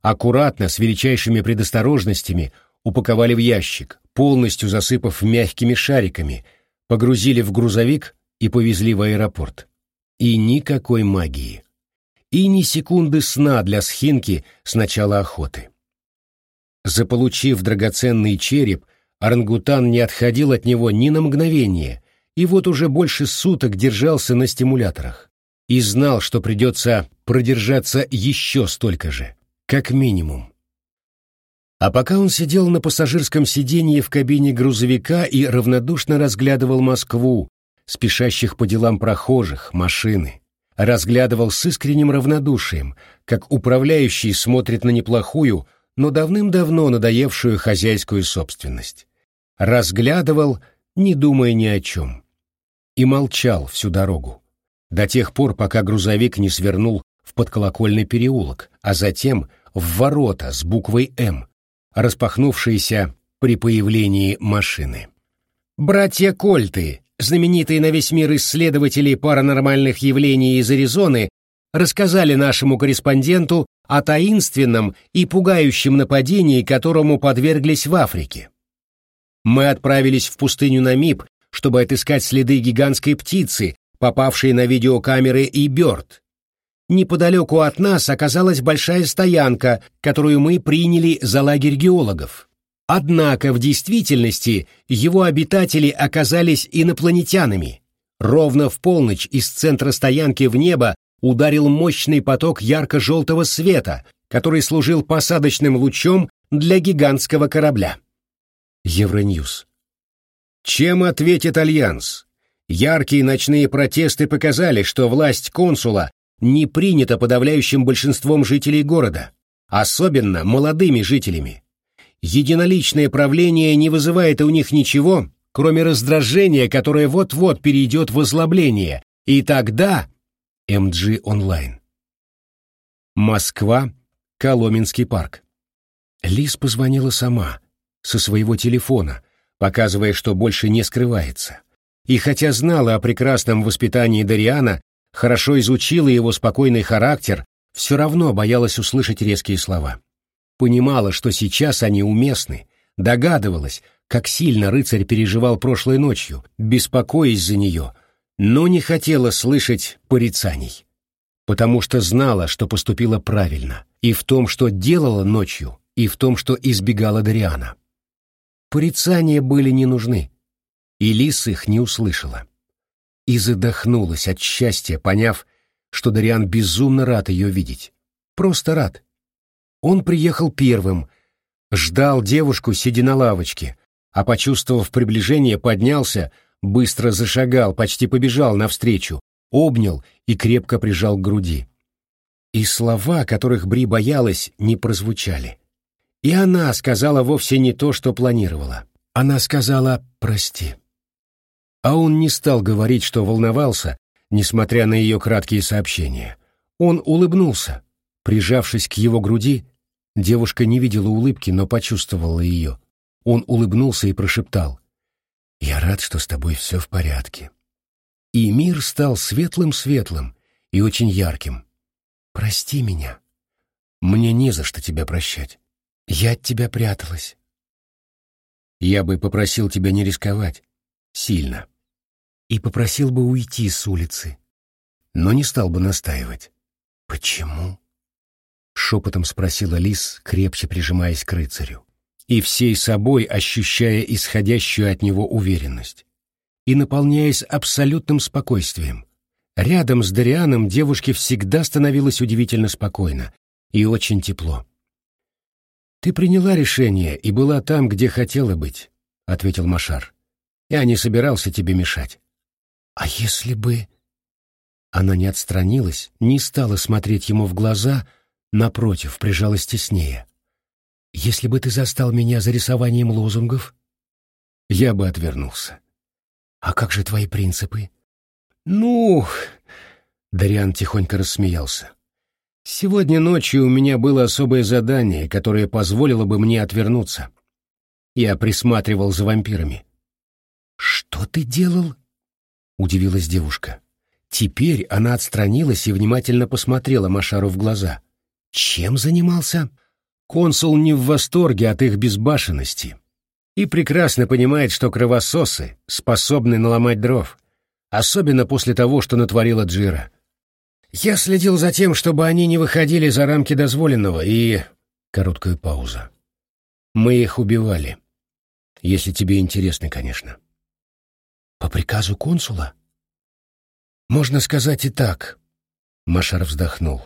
Аккуратно, с величайшими предосторожностями, упаковали в ящик, полностью засыпав мягкими шариками, погрузили в грузовик и повезли в аэропорт. И никакой магии. И ни секунды сна для схинки с начала охоты. Заполучив драгоценный череп, орангутан не отходил от него ни на мгновение, и вот уже больше суток держался на стимуляторах. И знал, что придется продержаться еще столько же, как минимум. А пока он сидел на пассажирском сиденье в кабине грузовика и равнодушно разглядывал Москву, спешащих по делам прохожих, машины, разглядывал с искренним равнодушием, как управляющий смотрит на неплохую, но давным-давно надоевшую хозяйскую собственность. Разглядывал, не думая ни о чем. И молчал всю дорогу. До тех пор, пока грузовик не свернул в подколокольный переулок, а затем в ворота с буквой «М», распахнувшиеся при появлении машины. Братья Кольты, знаменитые на весь мир исследователи паранормальных явлений из Аризоны, рассказали нашему корреспонденту о таинственном и пугающем нападении, которому подверглись в Африке. Мы отправились в пустыню Намиб, чтобы отыскать следы гигантской птицы, попавшей на видеокамеры и Бёрд, неподалеку от нас оказалась большая стоянка, которую мы приняли за лагерь геологов. Однако в действительности его обитатели оказались инопланетянами. Ровно в полночь из центра стоянки в небо ударил мощный поток ярко-желтого света, который служил посадочным лучом для гигантского корабля. Евроньюз. Чем ответит Альянс? Яркие ночные протесты показали, что власть консула не принято подавляющим большинством жителей города, особенно молодыми жителями. Единоличное правление не вызывает у них ничего, кроме раздражения, которое вот-вот перейдет в озлобление, и тогда... МГ онлайн. Москва, Коломенский парк. Лис позвонила сама, со своего телефона, показывая, что больше не скрывается. И хотя знала о прекрасном воспитании Дариана, хорошо изучила его спокойный характер, все равно боялась услышать резкие слова. Понимала, что сейчас они уместны, догадывалась, как сильно рыцарь переживал прошлой ночью, беспокоясь за нее, но не хотела слышать порицаний, потому что знала, что поступила правильно, и в том, что делала ночью, и в том, что избегала Дариана. Порицания были не нужны, и Лис их не услышала и задохнулась от счастья, поняв, что Дариан безумно рад ее видеть. Просто рад. Он приехал первым, ждал девушку, сидя на лавочке, а, почувствовав приближение, поднялся, быстро зашагал, почти побежал навстречу, обнял и крепко прижал к груди. И слова, которых Бри боялась, не прозвучали. И она сказала вовсе не то, что планировала. Она сказала «прости». А он не стал говорить, что волновался, несмотря на ее краткие сообщения. Он улыбнулся. Прижавшись к его груди, девушка не видела улыбки, но почувствовала ее. Он улыбнулся и прошептал. «Я рад, что с тобой все в порядке». И мир стал светлым-светлым и очень ярким. «Прости меня. Мне не за что тебя прощать. Я от тебя пряталась. Я бы попросил тебя не рисковать. Сильно и попросил бы уйти с улицы, но не стал бы настаивать. «Почему?» — шепотом спросила Лис, крепче прижимаясь к рыцарю, и всей собой ощущая исходящую от него уверенность, и наполняясь абсолютным спокойствием. Рядом с Дарианом девушке всегда становилось удивительно спокойно и очень тепло. «Ты приняла решение и была там, где хотела быть», — ответил Машар. «Я не собирался тебе мешать. «А если бы...» Она не отстранилась, не стала смотреть ему в глаза, напротив, прижалась теснее. «Если бы ты застал меня за рисованием лозунгов, я бы отвернулся. А как же твои принципы?» «Ну...» — Дариан тихонько рассмеялся. «Сегодня ночью у меня было особое задание, которое позволило бы мне отвернуться. Я присматривал за вампирами». «Что ты делал?» — удивилась девушка. Теперь она отстранилась и внимательно посмотрела Машару в глаза. «Чем занимался?» Консул не в восторге от их безбашенности и прекрасно понимает, что кровососы способны наломать дров, особенно после того, что натворила Джира. Я следил за тем, чтобы они не выходили за рамки дозволенного, и... Короткая пауза. Мы их убивали. Если тебе интересно, конечно. По приказу консула? Можно сказать и так. Машар вздохнул.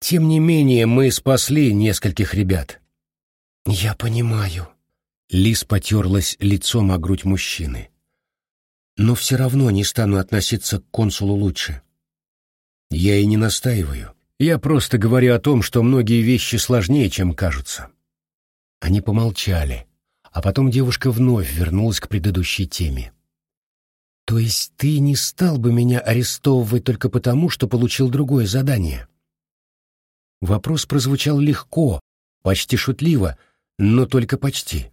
Тем не менее, мы спасли нескольких ребят. Я понимаю. Лис потерлась лицом о грудь мужчины. Но все равно не стану относиться к консулу лучше. Я и не настаиваю. Я просто говорю о том, что многие вещи сложнее, чем кажутся. Они помолчали, а потом девушка вновь вернулась к предыдущей теме. То есть ты не стал бы меня арестовывать только потому, что получил другое задание? Вопрос прозвучал легко, почти шутливо, но только почти.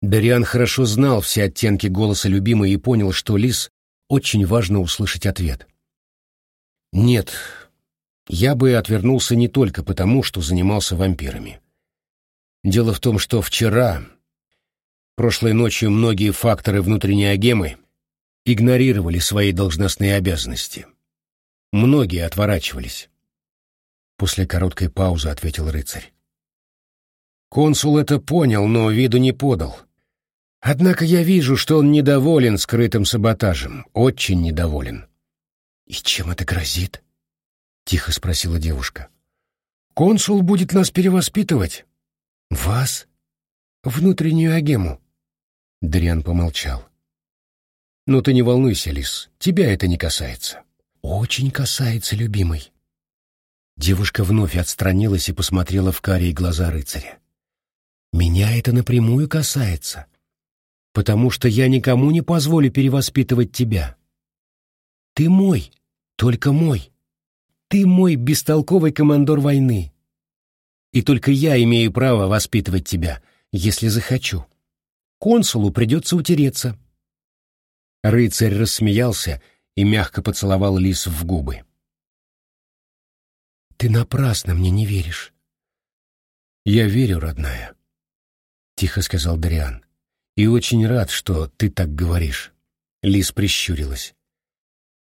Дариан хорошо знал все оттенки голоса любимой и понял, что Лис очень важно услышать ответ. Нет, я бы отвернулся не только потому, что занимался вампирами. Дело в том, что вчера, прошлой ночью, многие факторы внутренней агемы игнорировали свои должностные обязанности. Многие отворачивались. После короткой паузы ответил рыцарь. Консул это понял, но виду не подал. Однако я вижу, что он недоволен скрытым саботажем, очень недоволен. «И чем это грозит?» — тихо спросила девушка. «Консул будет нас перевоспитывать». «Вас?» «Внутреннюю агему». Дриан помолчал. «Ну ты не волнуйся, Лис, тебя это не касается». «Очень касается, любимый». Девушка вновь отстранилась и посмотрела в карие глаза рыцаря. «Меня это напрямую касается, потому что я никому не позволю перевоспитывать тебя. Ты мой, только мой. Ты мой бестолковый командор войны. И только я имею право воспитывать тебя, если захочу. Консулу придется утереться». Рыцарь рассмеялся и мягко поцеловал лис в губы. «Ты напрасно мне не веришь». «Я верю, родная», — тихо сказал Дариан. «И очень рад, что ты так говоришь». Лис прищурилась.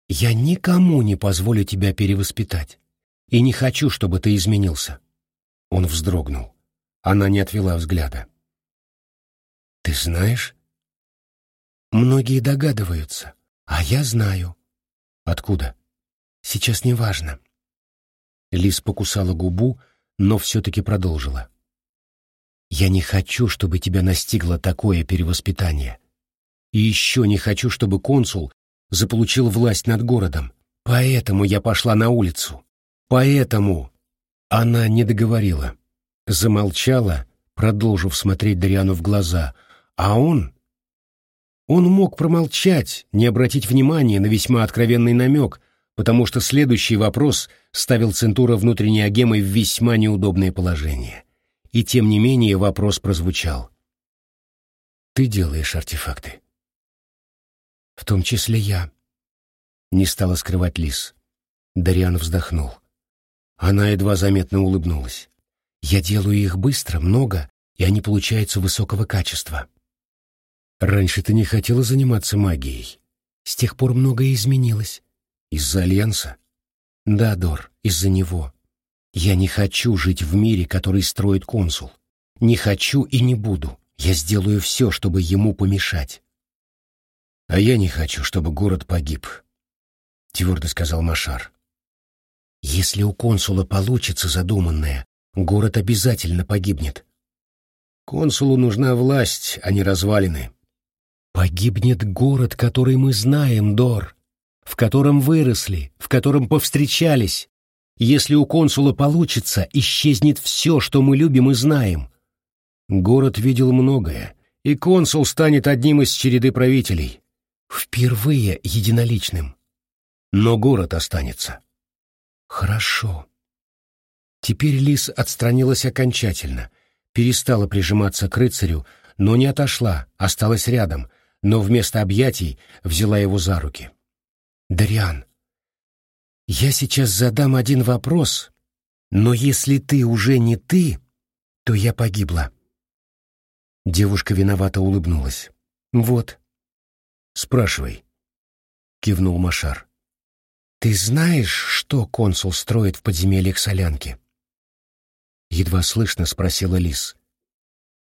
«Я никому не позволю тебя перевоспитать, и не хочу, чтобы ты изменился». Он вздрогнул. Она не отвела взгляда. «Ты знаешь, Многие догадываются, а я знаю. Откуда? Сейчас не важно. Лис покусала губу, но все-таки продолжила. Я не хочу, чтобы тебя настигло такое перевоспитание. И еще не хочу, чтобы консул заполучил власть над городом. Поэтому я пошла на улицу. Поэтому... Она не договорила. Замолчала, продолжив смотреть Дариану в глаза, а он он мог промолчать, не обратить внимания на весьма откровенный намек, потому что следующий вопрос ставил Центура внутренней агемой в весьма неудобное положение. И тем не менее вопрос прозвучал. «Ты делаешь артефакты?» «В том числе я», — не стала скрывать Лис. Дариан вздохнул. Она едва заметно улыбнулась. «Я делаю их быстро, много, и они получаются высокого качества. Раньше ты не хотела заниматься магией. С тех пор многое изменилось. Из-за Альянса? Да, Дор, из-за него. Я не хочу жить в мире, который строит консул. Не хочу и не буду. Я сделаю все, чтобы ему помешать. А я не хочу, чтобы город погиб, — твердо сказал Машар. Если у консула получится задуманное, город обязательно погибнет. Консулу нужна власть, а не развалины. Погибнет город, который мы знаем, Дор, в котором выросли, в котором повстречались. Если у консула получится, исчезнет все, что мы любим и знаем. Город видел многое, и консул станет одним из череды правителей. Впервые единоличным. Но город останется. Хорошо. Теперь Лис отстранилась окончательно, перестала прижиматься к рыцарю, но не отошла, осталась рядом, но вместо объятий взяла его за руки. «Дариан, я сейчас задам один вопрос, но если ты уже не ты, то я погибла». Девушка виновато улыбнулась. «Вот». «Спрашивай», — кивнул Машар. «Ты знаешь, что консул строит в подземельях солянки?» Едва слышно спросила Лис.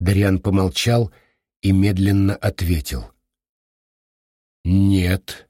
Дариан помолчал и медленно ответил. «Нет».